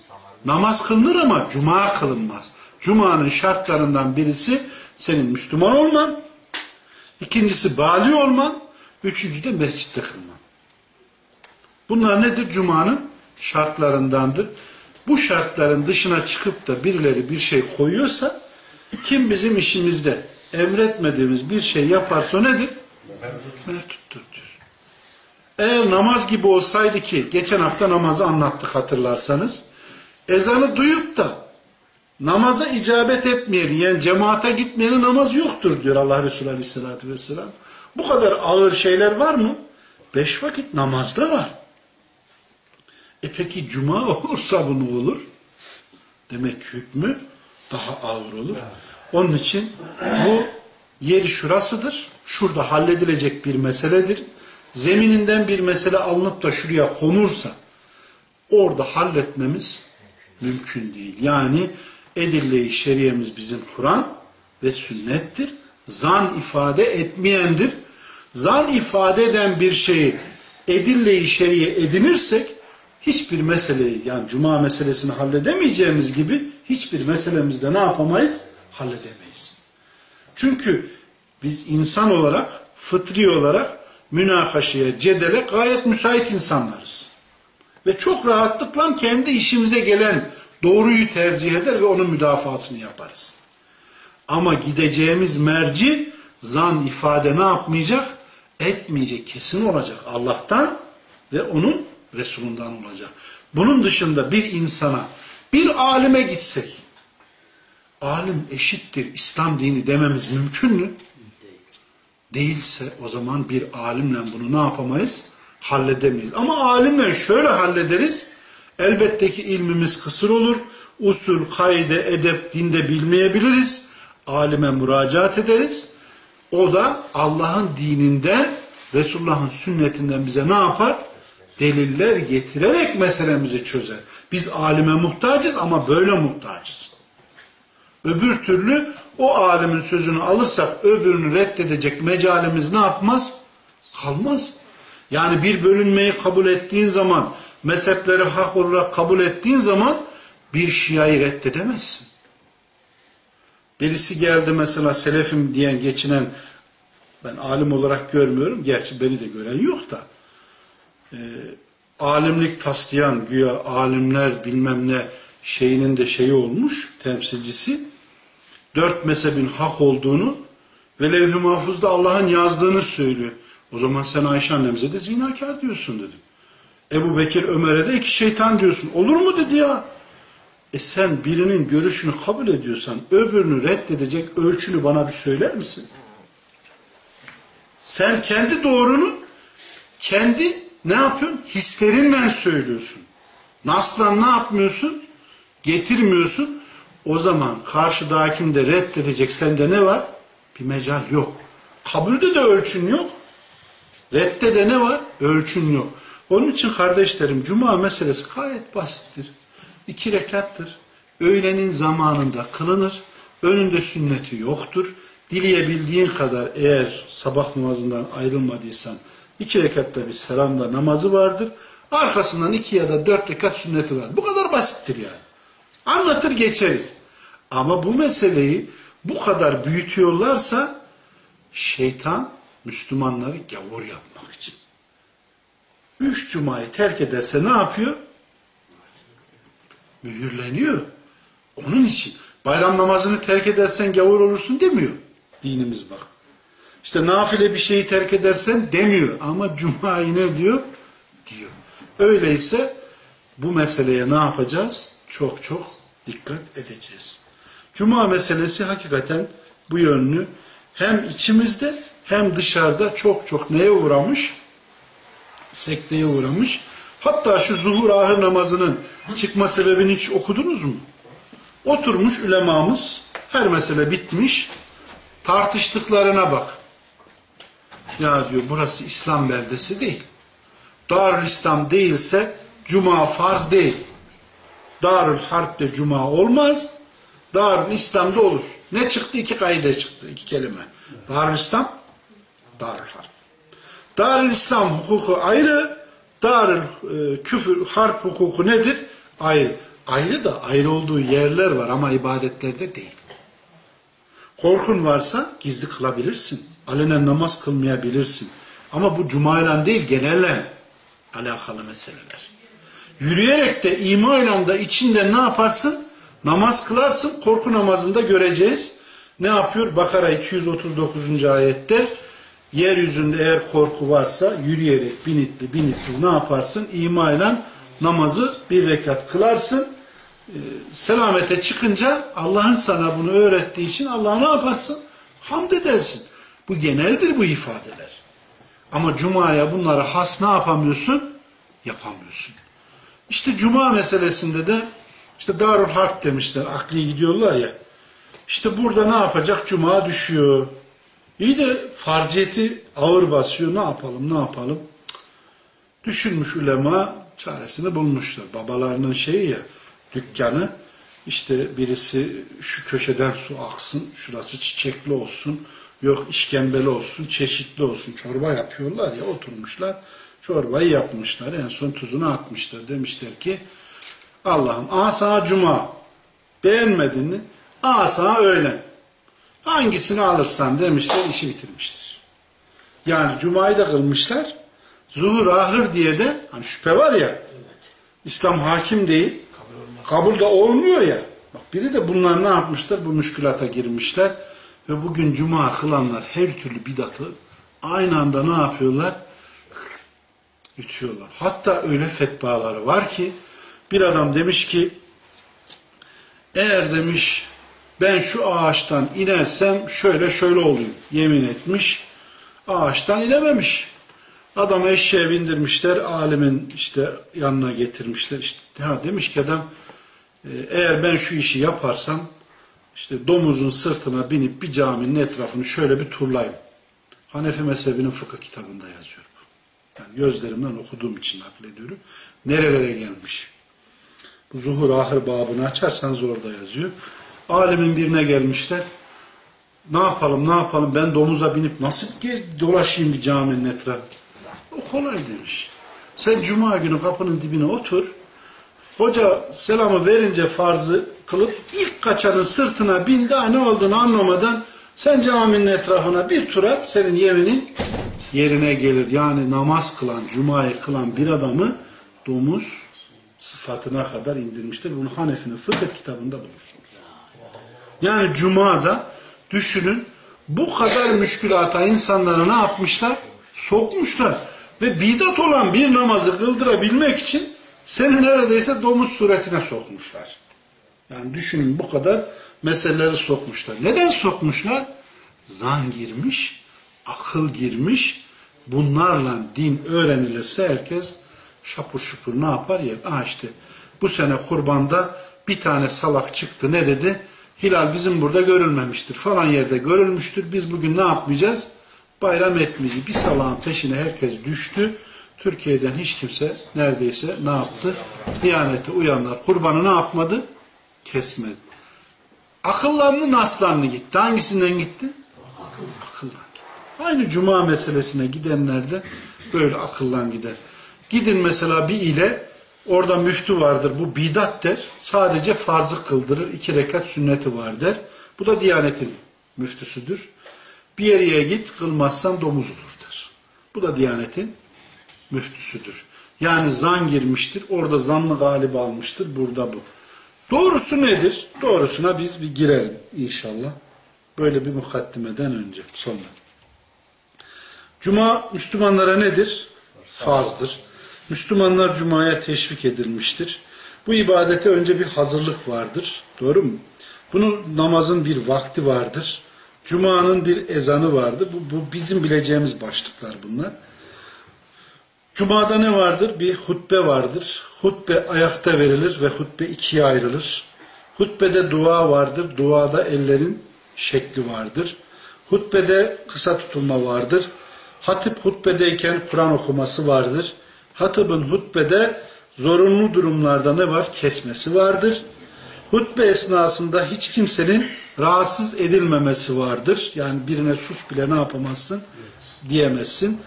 Namaz kılınır ama cuma kılınmaz. Cuma'nın şartlarından birisi senin Müslüman olman, ikincisi bali olman, üçüncü de mescitte kılman. Bunlar nedir? Cuma'nın şartlarındandır. Bu şartların dışına çıkıp da birileri bir şey koyuyorsa kim bizim işimizde emretmediğimiz bir şey yaparsa nedir? Mertuttur diyor. Eğer namaz gibi olsaydı ki geçen hafta namazı anlattık hatırlarsanız ezanı duyup da namaza icabet etmeyen yani cemaate gitmeyenin namaz yoktur diyor Allah Resulü Aleyhisselatü Vesselam. Bu kadar ağır şeyler var mı? Beş vakit namazda var. E peki cuma olursa bu ne olur? Demek hükmü daha ağır olur. Onun için bu yeri şurasıdır. Şurada halledilecek bir meseledir. Zemininden bir mesele alınıp da şuraya konursa orada halletmemiz mümkün değil. Yani edille-i şeriyemiz bizim Kur'an ve sünnettir. Zan ifade etmeyendir. Zan ifade eden bir şeyi edille-i şeriye edinirsek hiçbir meseleyi yani cuma meselesini halledemeyeceğimiz gibi hiçbir meselemizde ne yapamayız? Halledemeyiz. Çünkü biz insan olarak, fıtri olarak münakaşaya, cedele gayet müsait insanlarız. Ve çok rahatlıkla kendi işimize gelen doğruyu tercih eder ve onun müdafasını yaparız. Ama gideceğimiz merci zan ifade ne yapmayacak? Etmeyecek, kesin olacak Allah'tan ve onun Resulundan olacak. Bunun dışında bir insana, bir alime gitsek, alim eşittir İslam dini dememiz mümkün mü? Değilse o zaman bir alimle bunu ne yapamayız? Halledemeyiz. Ama alimle şöyle hallederiz. Elbette ki ilmimiz kısır olur. Usul, kaide, edep, dinde bilmeyebiliriz. Alime müracaat ederiz. O da Allah'ın dininden, Resulullah'ın sünnetinden bize ne yapar? Deliller getirerek meselemizi çözer. Biz alime muhtacız ama böyle muhtacız. Öbür türlü o alimin sözünü alırsak öbürünü reddedecek mecalimiz ne yapmaz? Kalmaz. Yani bir bölünmeyi kabul ettiğin zaman, mezhepleri hak olarak kabul ettiğin zaman bir şiayı reddedemezsin. Birisi geldi mesela selefim diyen geçinen ben alim olarak görmüyorum. Gerçi beni de gören yok da. E, alimlik taslayan güya alimler bilmem ne şeyinin de şeyi olmuş temsilcisi dört mezhebin hak olduğunu ve levh-i mahfuzda Allah'ın yazdığını söylüyor. O zaman sen Ayşe annemize de zinakar diyorsun dedim. Ebu Bekir Ömer'e de iki şeytan diyorsun. Olur mu dedi ya. E sen birinin görüşünü kabul ediyorsan öbürünü reddedecek ölçünü bana bir söyler misin? Sen kendi doğrunu kendi ne yapıyorsun? Hislerinden söylüyorsun. Naslan ne yapmıyorsun? Getirmiyorsun. O zaman karşıdakini de reddedecek sende ne var? Bir mecal yok. Kabulde de ölçün yok. Redde de ne var? Ölçün yok. Onun için kardeşlerim cuma meselesi gayet basittir. İki rekattır. Öğlenin zamanında kılınır. Önünde sünneti yoktur. Dileyebildiğin kadar eğer sabah namazından ayrılmadıysan iki rekatta bir selamla namazı vardır. Arkasından iki ya da dört rekat sünneti var. Bu kadar basittir yani. Anlatır geçeriz. Ama bu meseleyi bu kadar büyütüyorlarsa şeytan Müslümanları gavur yapmak için. Üç cumayı terk ederse ne yapıyor? Mühürleniyor. Onun için bayram namazını terk edersen gavur olursun demiyor. Dinimiz bak. İşte nafile bir şeyi terk edersen demiyor. Ama cumayı ne diyor? Diyor. Öyleyse bu meseleye ne yapacağız? Çok çok dikkat edeceğiz. Cuma meselesi hakikaten bu yönlü hem içimizde hem dışarıda çok çok neye uğramış? Sekteye uğramış. Hatta şu zuhur ahir namazının çıkma sebebini hiç okudunuz mu? Oturmuş ülemamız her mesele bitmiş. Tartıştıklarına bak. Ya diyor burası İslam beldesi değil. Darül İslam değilse cuma farz değil. Darül Harp'te cuma olmaz. Darül İslam'da olur. Ne çıktı? İki kaide çıktı. iki kelime. Darül İslam, Darül Harp. Darül İslam hukuku ayrı. Darül e, küfür, harp hukuku nedir? Ayrı. Ayrı da ayrı olduğu yerler var ama ibadetlerde değil. Korkun varsa gizli kılabilirsin. Alenen namaz kılmayabilirsin. Ama bu cumayla değil genelle alakalı meseleler. Yürüyerek de imanla da içinde ne yaparsın? Namaz kılarsın. Korku namazında göreceğiz. Ne yapıyor? Bakara 239. ayette yeryüzünde eğer korku varsa yürüyerek binitli binitsiz ne yaparsın? İmayla namazı bir rekat kılarsın. Ee, selamete çıkınca Allah'ın sana bunu öğrettiği için Allah'a ne yaparsın? Hamd edersin. Bu geneldir bu ifadeler. Ama Cuma'ya bunları has ne yapamıyorsun? Yapamıyorsun. İşte Cuma meselesinde de işte Darul Harp demişler. Akli gidiyorlar ya. İşte burada ne yapacak? Cuma düşüyor. İyi de farziyeti ağır basıyor. Ne yapalım? Ne yapalım? Düşünmüş ulema çaresini bulmuşlar. Babalarının şeyi ya dükkanı işte birisi şu köşeden su aksın, şurası çiçekli olsun, yok işkembeli olsun, çeşitli olsun. Çorba yapıyorlar ya oturmuşlar. Çorbayı yapmışlar. En son tuzunu atmışlar. Demişler ki Allah'ım aha sana cuma beğenmedin mi? Aha sana öğlen. Hangisini alırsan demişler işi bitirmiştir. Yani cumayı da kılmışlar. Zuhur ahır diye de hani şüphe var ya İslam hakim değil. Kabul da olmuyor ya. Bak biri de bunlar ne yapmışlar? Bu müşkülata girmişler. Ve bugün cuma kılanlar her türlü bidatı aynı anda ne yapıyorlar? Yutuyorlar. Hatta öyle fetvaları var ki bir adam demiş ki eğer demiş ben şu ağaçtan inersem şöyle şöyle olayım. Yemin etmiş. Ağaçtan inememiş. Adamı eşeğe bindirmişler. Alimin işte yanına getirmişler. İşte, ha demiş ki adam eğer ben şu işi yaparsam işte domuzun sırtına binip bir caminin etrafını şöyle bir turlayayım. Hanefi mezhebinin fıkıh kitabında yazıyor. Yani gözlerimden okuduğum için naklediyorum. Nerelere gelmiş. Bu zuhur ahir babını açarsanız orada yazıyor. Alimin birine gelmişler. Ne yapalım ne yapalım ben domuza binip nasıl dolaşayım bir caminin etrafı. O kolay demiş. Sen cuma günü kapının dibine otur. Hoca selamı verince farzı kılıp ilk kaçanın sırtına bin daha ne olduğunu anlamadan sen caminin etrafına bir tur at senin yeminin yerine gelir. Yani namaz kılan, cumayı kılan bir adamı domuz sıfatına kadar indirmiştir. Bunu Hanefi'nin fıkıh kitabında bulursunuz. Yani Cuma'da düşünün bu kadar müşkülata insanları ne yapmışlar? Sokmuşlar. Ve bidat olan bir namazı kıldırabilmek için seni neredeyse domuz suretine sokmuşlar. Yani düşünün bu kadar meseleleri sokmuşlar. Neden sokmuşlar? Zan girmiş, akıl girmiş. Bunlarla din öğrenilirse herkes şapur şupur ne yapar yer. Aa işte bu sene kurbanda bir tane salak çıktı ne dedi? Hilal bizim burada görülmemiştir. Falan yerde görülmüştür. Biz bugün ne yapmayacağız? Bayram etmeyeceğiz. Bir salağın peşine herkes düştü. Türkiye'den hiç kimse neredeyse ne yaptı? Diyanete uyanlar kurbanı ne yapmadı? Kesmedi. Akıllarını naslanlı gitti. Hangisinden gitti? Akıllan gitti. Aynı cuma meselesine gidenler de böyle akıllan gider. Gidin mesela bir ile orada müftü vardır. Bu bidat der. Sadece farzı kıldırır. iki rekat sünneti var der. Bu da diyanetin müftüsüdür. Bir yere git kılmazsan domuz olur der. Bu da diyanetin müftüsüdür. Yani zan girmiştir. Orada zanlı galip almıştır. Burada bu. Doğrusu nedir? Doğrusuna biz bir girelim inşallah. Böyle bir mukaddimeden önce. Sonra. Cuma Müslümanlara nedir? Farzdır. Müslümanlar Cuma'ya teşvik edilmiştir. Bu ibadete önce bir hazırlık vardır. Doğru mu? Bunun namazın bir vakti vardır. Cuma'nın bir ezanı vardır. Bu, bu bizim bileceğimiz başlıklar bunlar. Cuma'da ne vardır? Bir hutbe vardır. Hutbe ayakta verilir ve hutbe ikiye ayrılır. Hutbede dua vardır. Duada ellerin şekli vardır. Hutbede kısa tutulma vardır. Hatip hutbedeyken Kur'an okuması vardır. Hatibin hutbede zorunlu durumlarda ne var? Kesmesi vardır. Hutbe esnasında hiç kimsenin rahatsız edilmemesi vardır. Yani birine sus bile ne yapamazsın? Diyemezsin.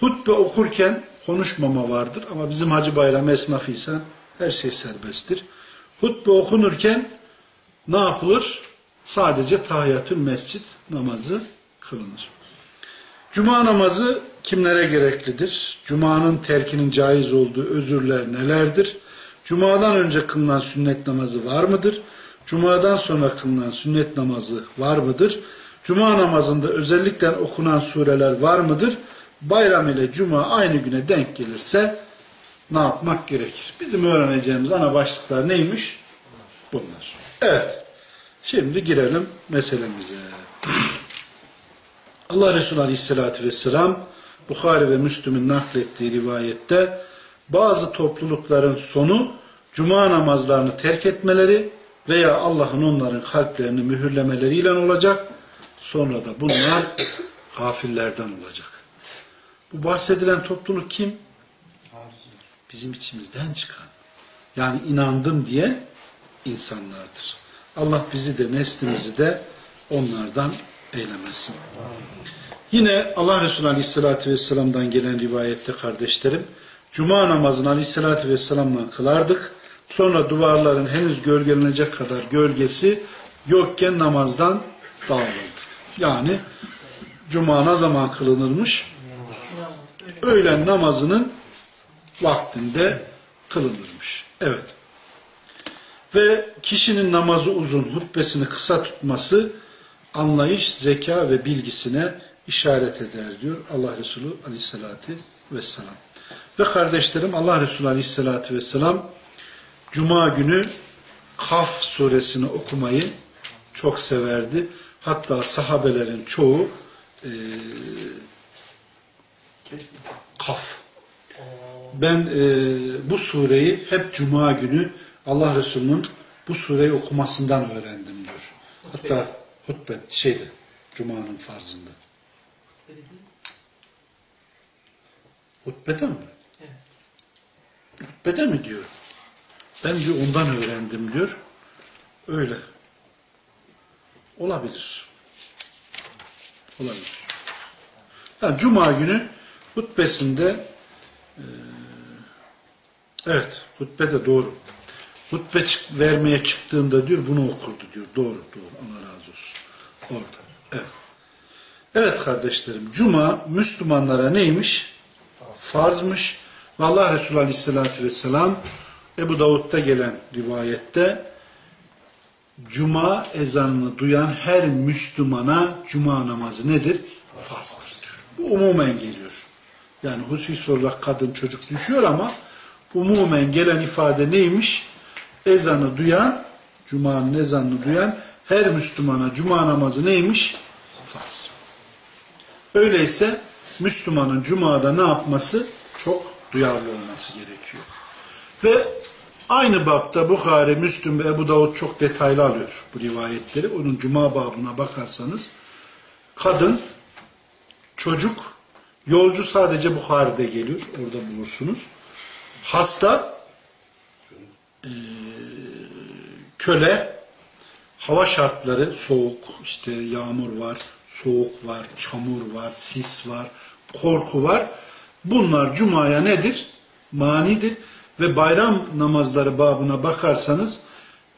Hutbe okurken konuşmama vardır. Ama bizim Hacı Bayram esnafıysan her şey serbesttir. Hutbe okunurken ne yapılır? Sadece tahiyyatül mescit namazı kılınır. Cuma namazı kimlere gereklidir? Cuma'nın terkinin caiz olduğu özürler nelerdir? Cuma'dan önce kılınan sünnet namazı var mıdır? Cuma'dan sonra kılınan sünnet namazı var mıdır? Cuma namazında özellikle okunan sureler var mıdır? Bayram ile Cuma aynı güne denk gelirse ne yapmak gerekir? Bizim öğreneceğimiz ana başlıklar neymiş? Bunlar. Evet. Şimdi girelim meselemize. Allah Resulü Aleyhisselatü Vesselam Bukhari ve Müslüm'ün naklettiği rivayette bazı toplulukların sonu cuma namazlarını terk etmeleri veya Allah'ın onların kalplerini mühürlemeleriyle olacak. Sonra da bunlar gafillerden olacak. Bu bahsedilen topluluk kim? Bizim içimizden çıkan. Yani inandım diyen insanlardır. Allah bizi de neslimizi de onlardan eylemesin. Yine Allah Resulü Aleyhisselatü Vesselam'dan gelen rivayette kardeşlerim, Cuma namazını Aleyhisselatü Vesselam'la kılardık. Sonra duvarların henüz gölgelenecek kadar gölgesi yokken namazdan dağılırdı. Yani Cuma ne zaman kılınırmış? Öğlen namazının vaktinde kılınırmış. Evet. Ve kişinin namazı uzun, hutbesini kısa tutması anlayış, zeka ve bilgisine işaret eder diyor Allah Resulü aleyhissalatü vesselam. Ve kardeşlerim Allah Resulü aleyhissalatü vesselam Cuma günü Kaf suresini okumayı çok severdi. Hatta sahabelerin çoğu e, Kaf. Ben e, bu sureyi hep Cuma günü Allah Resulü'nün bu sureyi okumasından öğrendim diyor. Hatta hutbe şeydi Cuma'nın farzında. Hutbede mi? Evet. Hutbede mi diyor? Ben diyor ondan öğrendim diyor. Öyle. Olabilir. Olabilir. Yani Cuma günü hutbesinde e, evet hutbe de doğru. Hutbe vermeye çıktığında diyor bunu okurdu diyor. Doğru doğru. Allah razı olsun. Orada. Evet. Evet kardeşlerim. Cuma Müslümanlara neymiş? Farzmış. Ve Allah Resulü Aleyhisselatü Vesselam Ebu Davud'da gelen rivayette Cuma ezanını duyan her Müslümana Cuma namazı nedir? Farzdır. Bu umumen geliyor. Yani hususi olarak kadın çocuk düşüyor ama umumen gelen ifade neymiş? Ezanı duyan, Cuma'nın ezanını duyan her Müslümana Cuma namazı neymiş? Farz. Öyleyse Müslümanın Cuma'da ne yapması? Çok duyarlı olması gerekiyor. Ve aynı babda Bukhari, Müslüm ve Ebu Davud çok detaylı alıyor bu rivayetleri. Onun Cuma babına bakarsanız kadın, çocuk, yolcu sadece Bukhari'de geliyor. Orada bulursunuz. Hasta, köle, hava şartları soğuk, işte yağmur var, soğuk var, çamur var, sis var, korku var. Bunlar Cuma'ya nedir? Manidir. Ve bayram namazları babına bakarsanız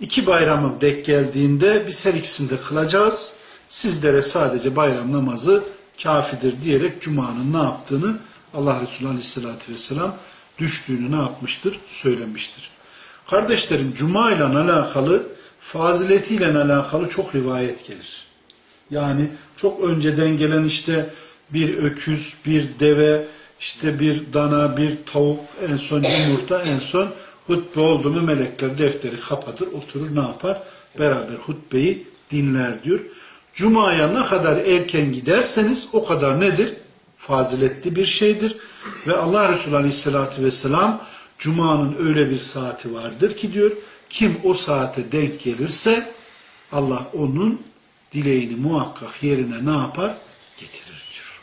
iki bayramın dek geldiğinde biz her ikisini de kılacağız. Sizlere sadece bayram namazı kafidir diyerek Cuma'nın ne yaptığını Allah Resulü Aleyhisselatü Vesselam düştüğünü ne yapmıştır? Söylemiştir. Kardeşlerim Cuma ile alakalı faziletiyle alakalı çok rivayet gelir. Yani çok önceden gelen işte bir öküz, bir deve, işte bir dana, bir tavuk, en son yumurta, en son hutbe oldu mu melekler defteri kapatır, oturur ne yapar? Beraber hutbeyi dinler diyor. Cuma'ya ne kadar erken giderseniz o kadar nedir? Faziletli bir şeydir. Ve Allah Resulü Aleyhisselatü Vesselam Cuma'nın öyle bir saati vardır ki diyor, kim o saate denk gelirse Allah onun dileğini muhakkak yerine ne yapar? Getirir diyor.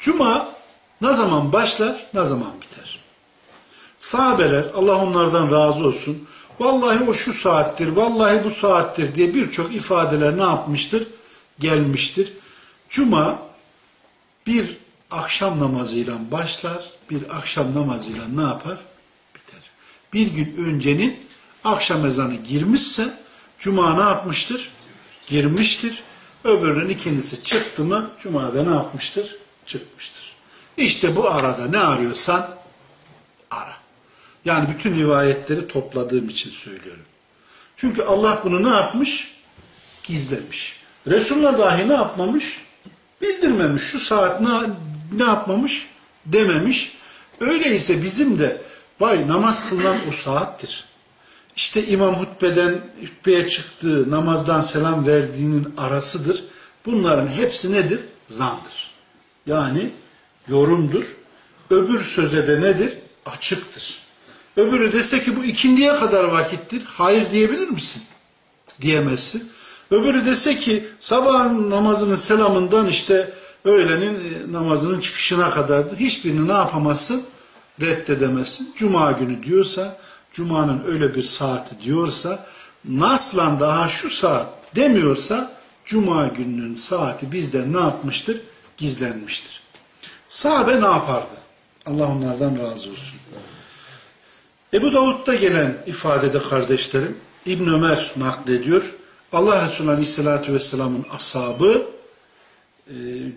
Cuma ne zaman başlar, ne zaman biter? Sahabeler, Allah onlardan razı olsun, vallahi o şu saattir, vallahi bu saattir diye birçok ifadeler ne yapmıştır? Gelmiştir. Cuma bir akşam namazıyla başlar, bir akşam namazıyla ne yapar? Biter. Bir gün öncenin akşam ezanı girmişse, Cuma ne yapmıştır? Girmiştir. Öbürünün ikincisi çıktı mı, Cuma'da ne yapmıştır? Çıkmıştır. İşte bu arada ne arıyorsan ara. Yani bütün rivayetleri topladığım için söylüyorum. Çünkü Allah bunu ne yapmış? Gizlemiş. Resulullah dahi ne yapmamış? Bildirmemiş. Şu saat ne, ne yapmamış? Dememiş. Öyleyse bizim de vay namaz kılınan o saattir. İşte imam hutbeden hutbeye çıktığı, namazdan selam verdiğinin arasıdır. Bunların hepsi nedir? Zandır. Yani yorumdur. Öbür söze de nedir? Açıktır. Öbürü dese ki bu ikindiye kadar vakittir. Hayır diyebilir misin? Diyemezsin. Öbürü dese ki sabah namazının selamından işte öğlenin e, namazının çıkışına kadardır. Hiçbirini ne yapamazsın? Reddedemezsin. Cuma günü diyorsa, Cuma'nın öyle bir saati diyorsa, naslan daha şu saat demiyorsa, Cuma gününün saati bizden ne yapmıştır? Gizlenmiştir. Sahabe ne yapardı? Allah onlardan razı olsun. Ebu Davud'da gelen ifadede kardeşlerim, İbn Ömer naklediyor. Allah Resulü Aleyhisselatü Vesselam'ın ashabı e,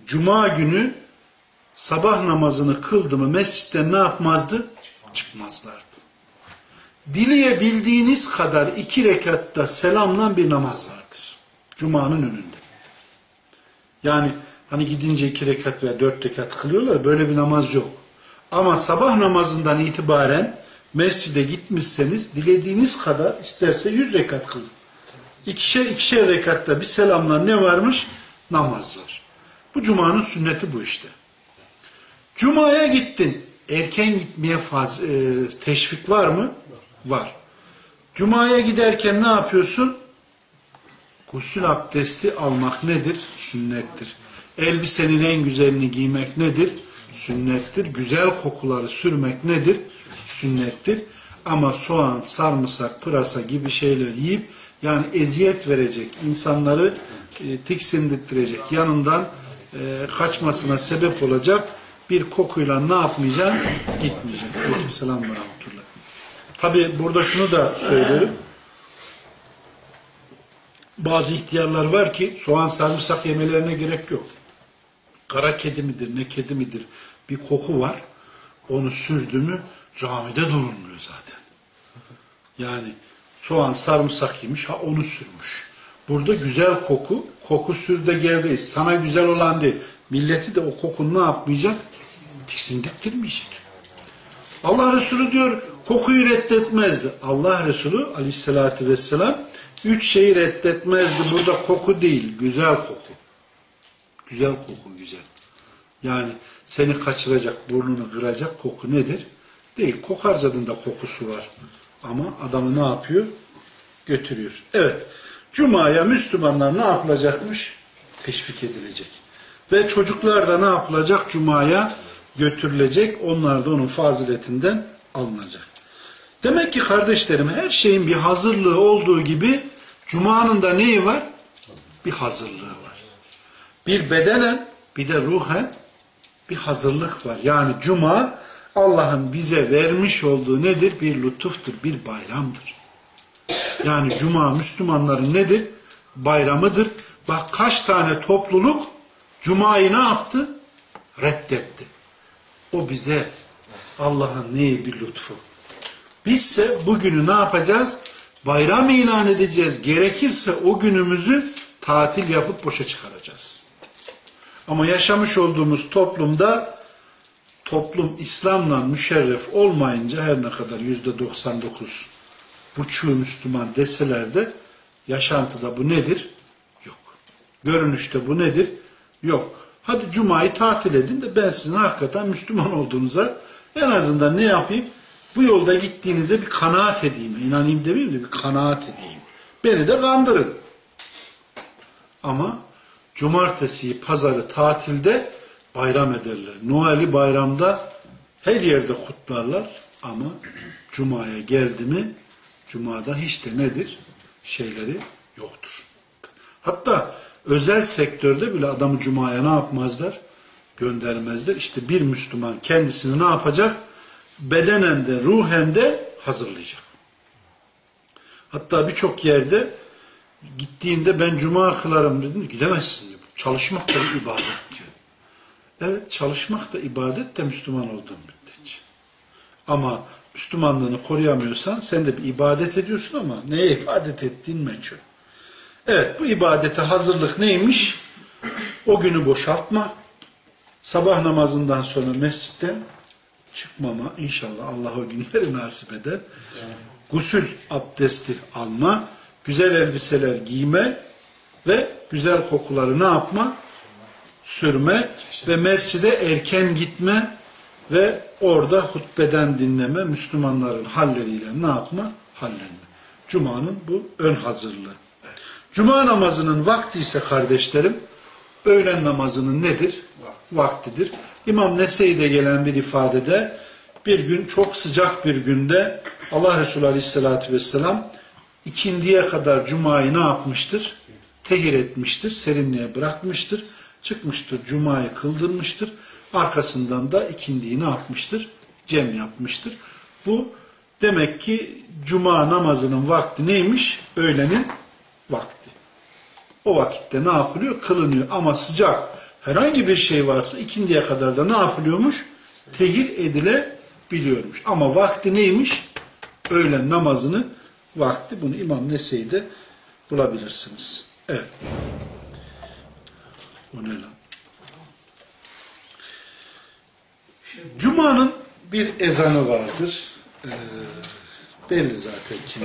Cuma günü sabah namazını kıldı mı mescitten ne yapmazdı? Çıkmazlardı. Dileyebildiğiniz kadar iki rekatta selamla bir namaz vardır. Cuma'nın önünde. Yani hani gidince iki rekat veya dört rekat kılıyorlar böyle bir namaz yok. Ama sabah namazından itibaren mescide gitmişseniz dilediğiniz kadar isterse yüz rekat kılın. İkişer ikişer rekatta bir selamla ne varmış? Namaz var. Bu cumanın sünneti bu işte. Cuma'ya gittin. Erken gitmeye faz, e, teşvik var mı? Var. Cuma'ya giderken ne yapıyorsun? Gusül abdesti almak nedir? Sünnettir. Elbisenin en güzelini giymek nedir? Sünnettir. Güzel kokuları sürmek nedir? Sünnettir. Ama soğan, sarımsak, pırasa gibi şeyler yiyip yani eziyet verecek, insanları e, tiksindirttirecek, yanından e, kaçmasına sebep olacak bir kokuyla ne yapmayacaksın? Gitmeyeceksin. Aleykümselam ve. Tabi burada şunu da söylerim. Bazı ihtiyarlar var ki soğan sarımsak yemelerine gerek yok. Kara kedi midir, ne kedi midir bir koku var. Onu sürdü mü camide durulmuyor zaten. Yani soğan sarımsak yemiş ha onu sürmüş. Burada güzel koku, koku sürde geldi. Sana güzel olan değil. Milleti de o kokunu ne yapmayacak? Tiksindirtmeyecek. Allah Resulü diyor kokuyu reddetmezdi. Allah Resulü aleyhissalatü vesselam üç şeyi reddetmezdi. Burada koku değil, güzel koku. Güzel koku, güzel. Yani seni kaçıracak, burnunu kıracak koku nedir? Değil. Kokarcadın da kokusu var. Ama adamı ne yapıyor? Götürüyor. Evet. Cuma'ya Müslümanlar ne yapılacakmış? Teşvik edilecek. Ve çocuklar da ne yapılacak? Cuma'ya götürülecek. Onlar da onun faziletinden alınacak. Demek ki kardeşlerim her şeyin bir hazırlığı olduğu gibi Cuma'nın da neyi var? Bir hazırlığı var. Bir bedenen bir de ruhen bir hazırlık var. Yani Cuma Allah'ın bize vermiş olduğu nedir? Bir lütuftur, bir bayramdır. Yani Cuma Müslümanların nedir? Bayramıdır. Bak kaç tane topluluk Cuma'yı ne yaptı? Reddetti. O bize Allah'ın neyi bir lütfu. Bizse bugünü ne yapacağız? Bayram ilan edeceğiz. Gerekirse o günümüzü tatil yapıp boşa çıkaracağız. Ama yaşamış olduğumuz toplumda toplum İslam'la müşerref olmayınca her ne kadar yüzde 99 buçuğu Müslüman deseler de yaşantıda bu nedir? Yok. Görünüşte bu nedir? Yok. Hadi Cuma'yı tatil edin de ben sizin hakikaten Müslüman olduğunuza en azından ne yapayım? Bu yolda gittiğinize bir kanaat edeyim. İnanayım demeyeyim de bir kanaat edeyim. Beni de kandırın. Ama cumartesiyi, pazarı tatilde bayram ederler. Noel'i bayramda her yerde kutlarlar ama Cuma'ya geldi mi Cuma'da hiç de nedir? Şeyleri yoktur. Hatta özel sektörde bile adamı Cuma'ya ne yapmazlar? Göndermezler. İşte bir Müslüman kendisini ne yapacak? Bedenen de ruhen de hazırlayacak. Hatta birçok yerde gittiğinde ben cuma kılarım dedim. Gidemezsin. Çalışmak da bir ibadet diyor. Evet çalışmak da ibadet de Müslüman olduğun müddetçe. Ama Müslümanlığını koruyamıyorsan sen de bir ibadet ediyorsun ama neye ibadet ettiğin meçhul. Evet bu ibadete hazırlık neymiş? O günü boşaltma. Sabah namazından sonra mescitten çıkmama. İnşallah Allah o günleri nasip eder. Gusül abdesti alma. Güzel elbiseler giyme ve güzel kokuları ne yapma? Sürme ve mescide erken gitme ve orada hutbeden dinleme, Müslümanların halleriyle ne yapma? Hallenme. Cuma'nın bu ön hazırlığı. Cuma namazının vakti ise kardeşlerim, öğlen namazının nedir? Vaktidir. İmam Nese'de gelen bir ifadede bir gün çok sıcak bir günde Allah Resulü Aleyhisselatü Vesselam ikindiye kadar Cuma'yı ne yapmıştır? Tehir etmiştir, serinliğe bırakmıştır. Çıkmıştır, Cuma'yı kıldırmıştır. Arkasından da ikindiyi ne yapmıştır? Cem yapmıştır. Bu demek ki Cuma namazının vakti neymiş? Öğlenin vakti. O vakitte ne yapılıyor? Kılınıyor. Ama sıcak herhangi bir şey varsa ikindiye kadar da ne yapılıyormuş? Tehir edilebiliyormuş. Ama vakti neymiş? Öğlen namazını vakti. Bunu İmam Nese'de bulabilirsiniz. Evet. O ne lan? Cuma'nın bir ezanı vardır. Ee, belli zaten kim.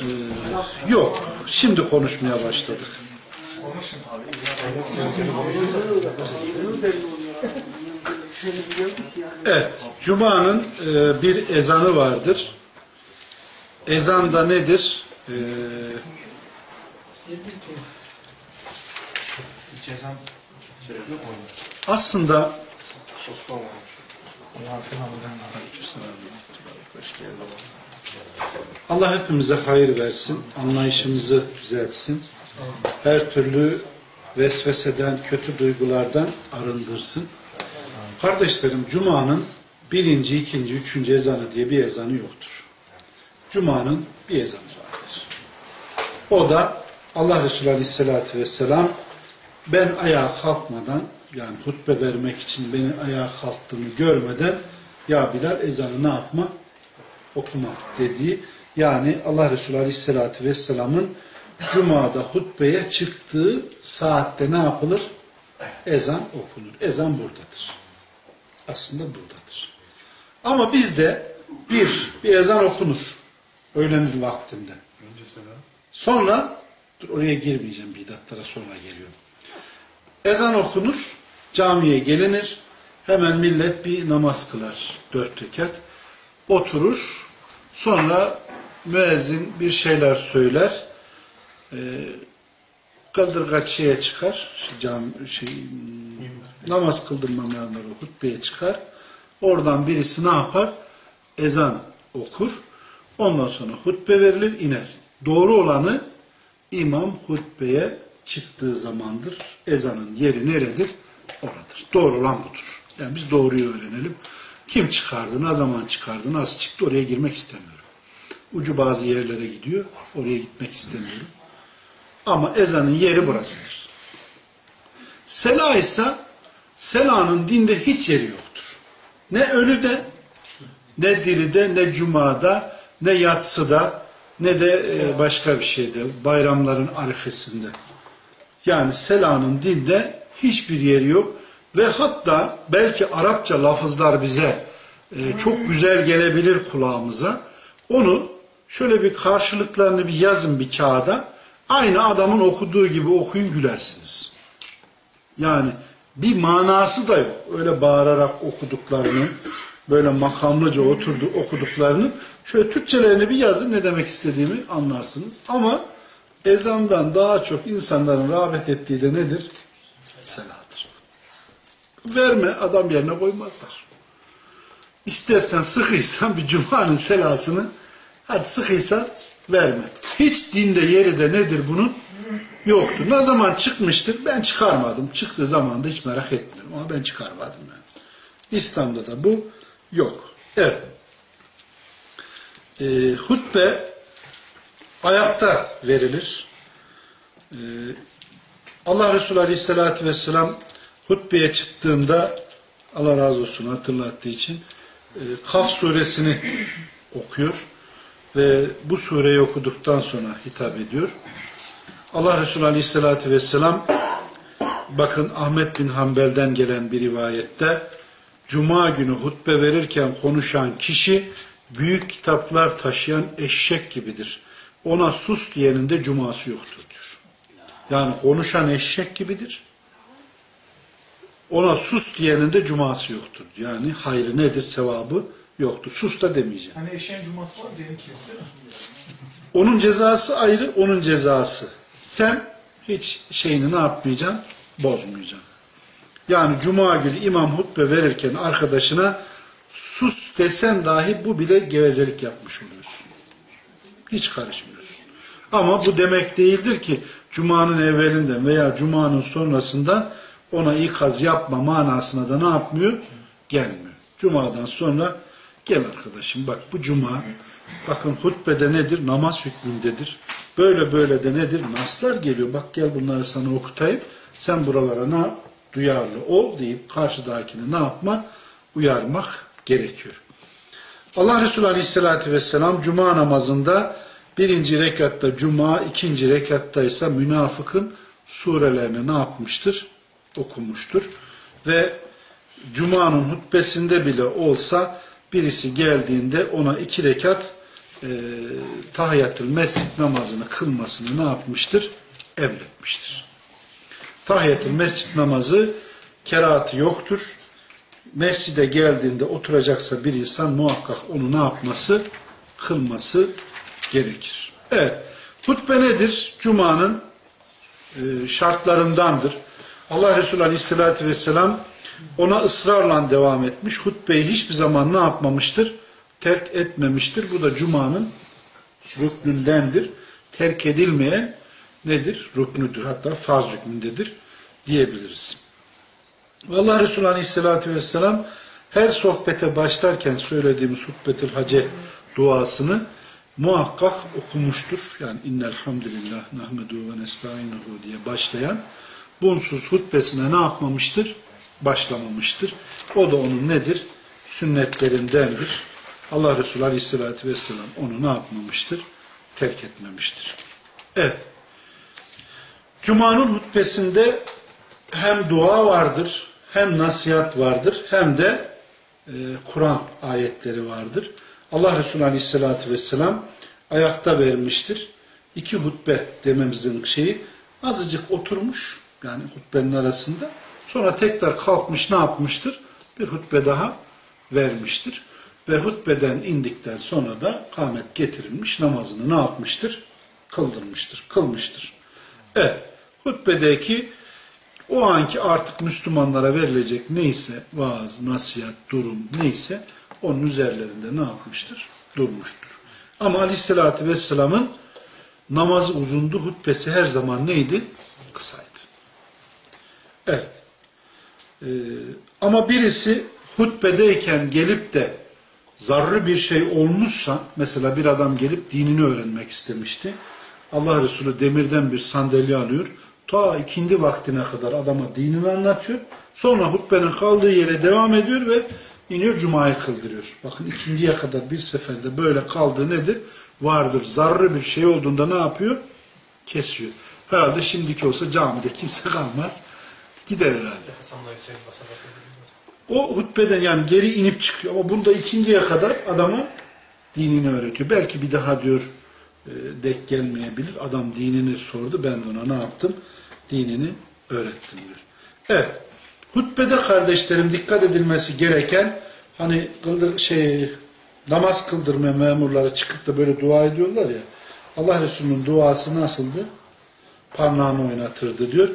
Ee, yok. Şimdi konuşmaya başladık. Evet. Cuma'nın e, bir ezanı vardır. Ezan da nedir? Ee, aslında Allah hepimize hayır versin, anlayışımızı düzeltsin, her türlü vesveseden, kötü duygulardan arındırsın. Kardeşlerim, Cuma'nın birinci, ikinci, üçüncü ezanı diye bir ezanı yoktur. Cuma'nın bir ezanı vardır. O da Allah Resulü Aleyhisselatü Vesselam ben ayağa kalkmadan yani hutbe vermek için benim ayağa kalktığımı görmeden ya Bilal ezanı ne yapma? Okuma dediği yani Allah Resulü Aleyhisselatü Vesselam'ın Cuma'da hutbeye çıktığı saatte ne yapılır? Ezan okunur. Ezan buradadır. Aslında buradadır. Ama bizde bir, bir ezan okunur. Öğlenir vaktinde. Sonra dur oraya girmeyeceğim bidatlara sonra geliyorum. Ezan okunur, camiye gelinir, hemen millet bir namaz kılar. Dört rekat. Oturur, sonra müezzin bir şeyler söyler, e, kıldırgaç şeye çıkar, cami, şey, namaz kıldırmamayanları hutbeye çıkar. Oradan birisi ne yapar? Ezan okur. Ondan sonra hutbe verilir, iner. Doğru olanı imam hutbeye çıktığı zamandır. Ezanın yeri neredir? Oradır. Doğru olan budur. Yani biz doğruyu öğrenelim. Kim çıkardı, ne zaman çıkardı, nasıl çıktı oraya girmek istemiyorum. Ucu bazı yerlere gidiyor. Oraya gitmek istemiyorum. Ama ezanın yeri burasıdır. Sela ise selanın dinde hiç yeri yoktur. Ne ölüde, ne diride, ne cumada, ne yatsıda, ne de e, başka bir şeyde, bayramların arifesinde. Yani selanın dinde hiçbir yeri yok. Ve hatta belki Arapça lafızlar bize e, çok güzel gelebilir kulağımıza. Onu şöyle bir karşılıklarını bir yazın bir kağıda. Aynı adamın okuduğu gibi okuyun gülersiniz. Yani bir manası da yok. Öyle bağırarak okuduklarının böyle makamlıca oturdu okuduklarını şöyle Türkçelerini bir yazın ne demek istediğimi anlarsınız. Ama ezandan daha çok insanların rağbet ettiği de nedir? Seladır. Verme adam yerine koymazlar. İstersen sıkıysan bir cumanın selasını hadi sıkıysan verme. Hiç dinde yeri de nedir bunun? Yoktur. Ne zaman çıkmıştır? Ben çıkarmadım. Çıktığı zaman da hiç merak etmiyorum ama ben çıkarmadım yani. İslam'da da bu yok. Evet. Ee, hutbe ayakta verilir. Ee, Allah Resulü Aleyhisselatü Vesselam hutbeye çıktığında Allah razı olsun hatırlattığı için e, Kaf suresini okuyor ve bu sureyi okuduktan sonra hitap ediyor. Allah Resulü Aleyhisselatü Vesselam bakın Ahmet bin Hanbel'den gelen bir rivayette Cuma günü hutbe verirken konuşan kişi büyük kitaplar taşıyan eşek gibidir. Ona sus diyenin de cuması yoktur diyor. Yani konuşan eşek gibidir. Ona sus diyenin de cuması yoktur. Yani hayrı nedir, sevabı yoktur. Sus da demeyeceğim. Hani eşeğin cuması var diyelim ki? Onun cezası ayrı, onun cezası. Sen hiç şeyini ne yapmayacaksın? Bozmayacaksın. Yani cuma günü imam hutbe verirken arkadaşına sus desen dahi bu bile gevezelik yapmış oluyorsun. Hiç karışmıyorsun. Ama bu demek değildir ki cumanın evvelinden veya cumanın sonrasında ona ikaz yapma manasına da ne yapmıyor? Gelmiyor. Cumadan sonra gel arkadaşım bak bu cuma bakın hutbede nedir? Namaz hükmündedir. Böyle böyle de nedir? Naslar geliyor. Bak gel bunları sana okutayım. Sen buralara ne yap? Duyarlı ol deyip karşıdakini ne yapma? Uyarmak gerekiyor. Allah Resulü Aleyhisselatü Vesselam Cuma namazında birinci rekatta Cuma, ikinci rekatta ise münafıkın surelerini ne yapmıştır? Okumuştur. Ve Cuma'nın hutbesinde bile olsa birisi geldiğinde ona iki rekat e, tahiyyatül mescid namazını kılmasını ne yapmıştır? Emretmiştir. Tahiyyatül mescid namazı kerahatı yoktur. Mescide geldiğinde oturacaksa bir insan muhakkak onu ne yapması? Kılması gerekir. Evet. Hutbe nedir? Cuma'nın e, şartlarındandır. Allah Resulü Aleyhisselatü Vesselam ona ısrarla devam etmiş. Hutbeyi hiçbir zaman ne yapmamıştır? Terk etmemiştir. Bu da Cuma'nın rüknündendir. Terk edilmeyen nedir? Rüknüdür. Hatta farz hükmündedir diyebiliriz. Allah Resulü Aleyhisselatü Vesselam her sohbete başlarken söylediğimiz hutbetül hace duasını muhakkak okumuştur. Yani innel hamdülillah nahmedu ve nestainuhu diye başlayan bunsuz hutbesine ne yapmamıştır? Başlamamıştır. O da onun nedir? Sünnetlerindendir. Allah Resulü Aleyhisselatü Vesselam onu ne yapmamıştır? Terk etmemiştir. Evet. Cuma'nın hutbesinde hem dua vardır, hem nasihat vardır, hem de e, Kur'an ayetleri vardır. Allah Resulü Aleyhisselatü Vesselam ayakta vermiştir. İki hutbe dememizin şeyi azıcık oturmuş yani hutbenin arasında. Sonra tekrar kalkmış ne yapmıştır? Bir hutbe daha vermiştir. Ve hutbeden indikten sonra da kâmet getirilmiş namazını ne yapmıştır? Kıldırmıştır, kılmıştır. Evet, hutbedeki o anki artık Müslümanlara verilecek neyse vaaz, nasihat, durum neyse onun üzerlerinde ne yapmıştır? Durmuştur. Ama Aleyhisselatü Vesselam'ın namazı uzundu, hutbesi her zaman neydi? Kısaydı. Evet. Ee, ama birisi hutbedeyken gelip de zarrı bir şey olmuşsa, mesela bir adam gelip dinini öğrenmek istemişti. Allah Resulü demirden bir sandalye alıyor. Ta ikindi vaktine kadar adama dinini anlatıyor. Sonra hutbenin kaldığı yere devam ediyor ve iniyor Cuma'yı kıldırıyor. Bakın ikindiye kadar bir seferde böyle kaldığı nedir? Vardır. Zarrı bir şey olduğunda ne yapıyor? Kesiyor. Herhalde şimdiki olsa camide kimse kalmaz. Gider herhalde. O hutbeden yani geri inip çıkıyor. Ama bunda ikinciye kadar adama dinini öğretiyor. Belki bir daha diyor e, dek gelmeyebilir. Adam dinini sordu. Ben ona ne yaptım? Dinini öğrettim diyor. Evet. Hutbede kardeşlerim dikkat edilmesi gereken Hani kıldır, şey namaz kıldırma memurları çıkıp da böyle dua ediyorlar ya. Allah Resulü'nün duası nasıldı? Parmağını oynatırdı diyor.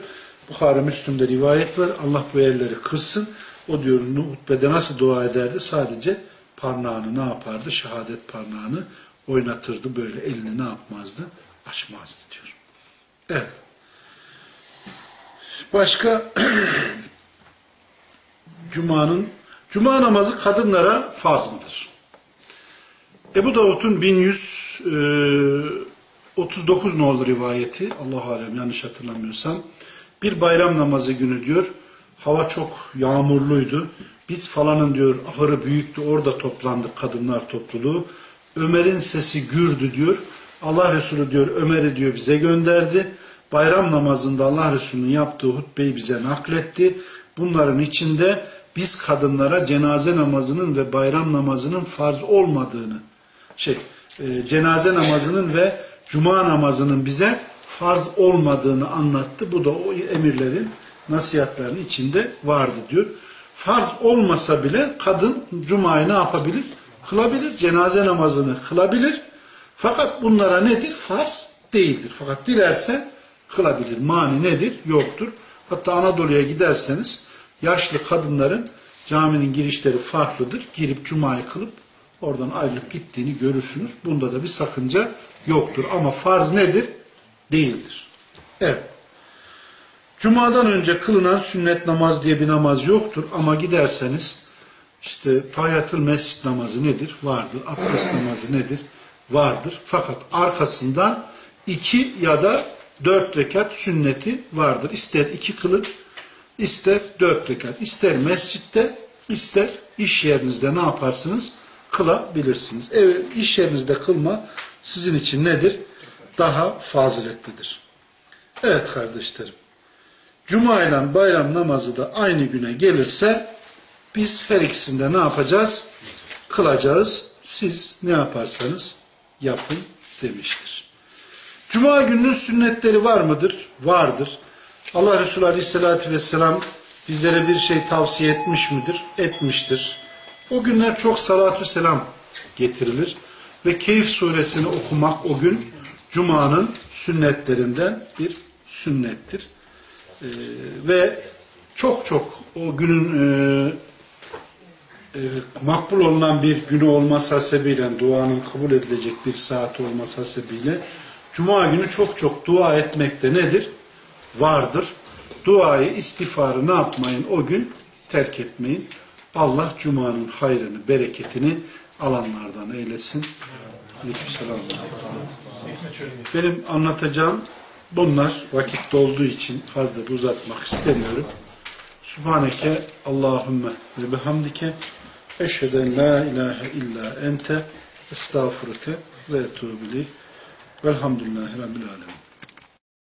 Bukhara Müslüm'de rivayet var. Allah bu elleri kırsın. O diyor hutbede nasıl dua ederdi? Sadece parmağını ne yapardı? Şehadet parmağını oynatırdı. Böyle elini ne yapmazdı? Açmazdı diyor. Evet. Başka Cuma'nın Cuma namazı kadınlara farz mıdır? Ebu Davud'un 1139 nolu rivayeti Allah alem yanlış hatırlamıyorsam bir bayram namazı günü diyor hava çok yağmurluydu. Biz falanın diyor ahırı büyüktü orada toplandık kadınlar topluluğu. Ömer'in sesi gürdü diyor. Allah Resulü diyor Ömer'i diyor bize gönderdi. Bayram namazında Allah Resulü'nün yaptığı hutbeyi bize nakletti. Bunların içinde biz kadınlara cenaze namazının ve bayram namazının farz olmadığını, şey, e, cenaze namazının ve cuma namazının bize farz olmadığını anlattı. Bu da o emirlerin, nasihatlerin içinde vardı diyor. Farz olmasa bile kadın cumayı ne yapabilir? Kılabilir. Cenaze namazını kılabilir. Fakat bunlara nedir? Farz değildir. Fakat dilerse kılabilir. Mani nedir? Yoktur. Hatta Anadolu'ya giderseniz yaşlı kadınların caminin girişleri farklıdır. Girip cumayı kılıp oradan ayrılıp gittiğini görürsünüz. Bunda da bir sakınca yoktur. Ama farz nedir? Değildir. Evet. Cuma'dan önce kılınan sünnet namaz diye bir namaz yoktur. Ama giderseniz işte tahiyyatül mescid namazı nedir? Vardır. Abdest namazı nedir? Vardır. Fakat arkasından iki ya da dört rekat sünneti vardır. İster iki kılık, ister dört rekat. İster mescitte, ister iş yerinizde ne yaparsınız? Kılabilirsiniz. Evet, iş yerinizde kılma sizin için nedir? Daha faziletlidir. Evet kardeşlerim. Cuma ile bayram namazı da aynı güne gelirse biz her ikisinde ne yapacağız? Kılacağız. Siz ne yaparsanız yapın demiştir. Cuma gününün sünnetleri var mıdır? Vardır. Allah Resulü Aleyhisselatü Vesselam bizlere bir şey tavsiye etmiş midir? Etmiştir. O günler çok salatü selam getirilir. Ve Keyif suresini okumak o gün Cuma'nın sünnetlerinden bir sünnettir. Ee, ve çok çok o günün e, makbul olunan bir günü olması hasebiyle duanın kabul edilecek bir saat olması hasebiyle Cuma günü çok çok dua etmekte nedir? Vardır. Duayı, istiğfarı ne yapmayın? O gün terk etmeyin. Allah Cuma'nın hayrını, bereketini alanlardan eylesin. Benim anlatacağım bunlar vakit dolduğu için fazla uzatmak istemiyorum. Subhaneke Allahümme ve bihamdike eşheden la ilahe illa ente estağfurike ve etubileyh velhamdülillahi rabbil alemin.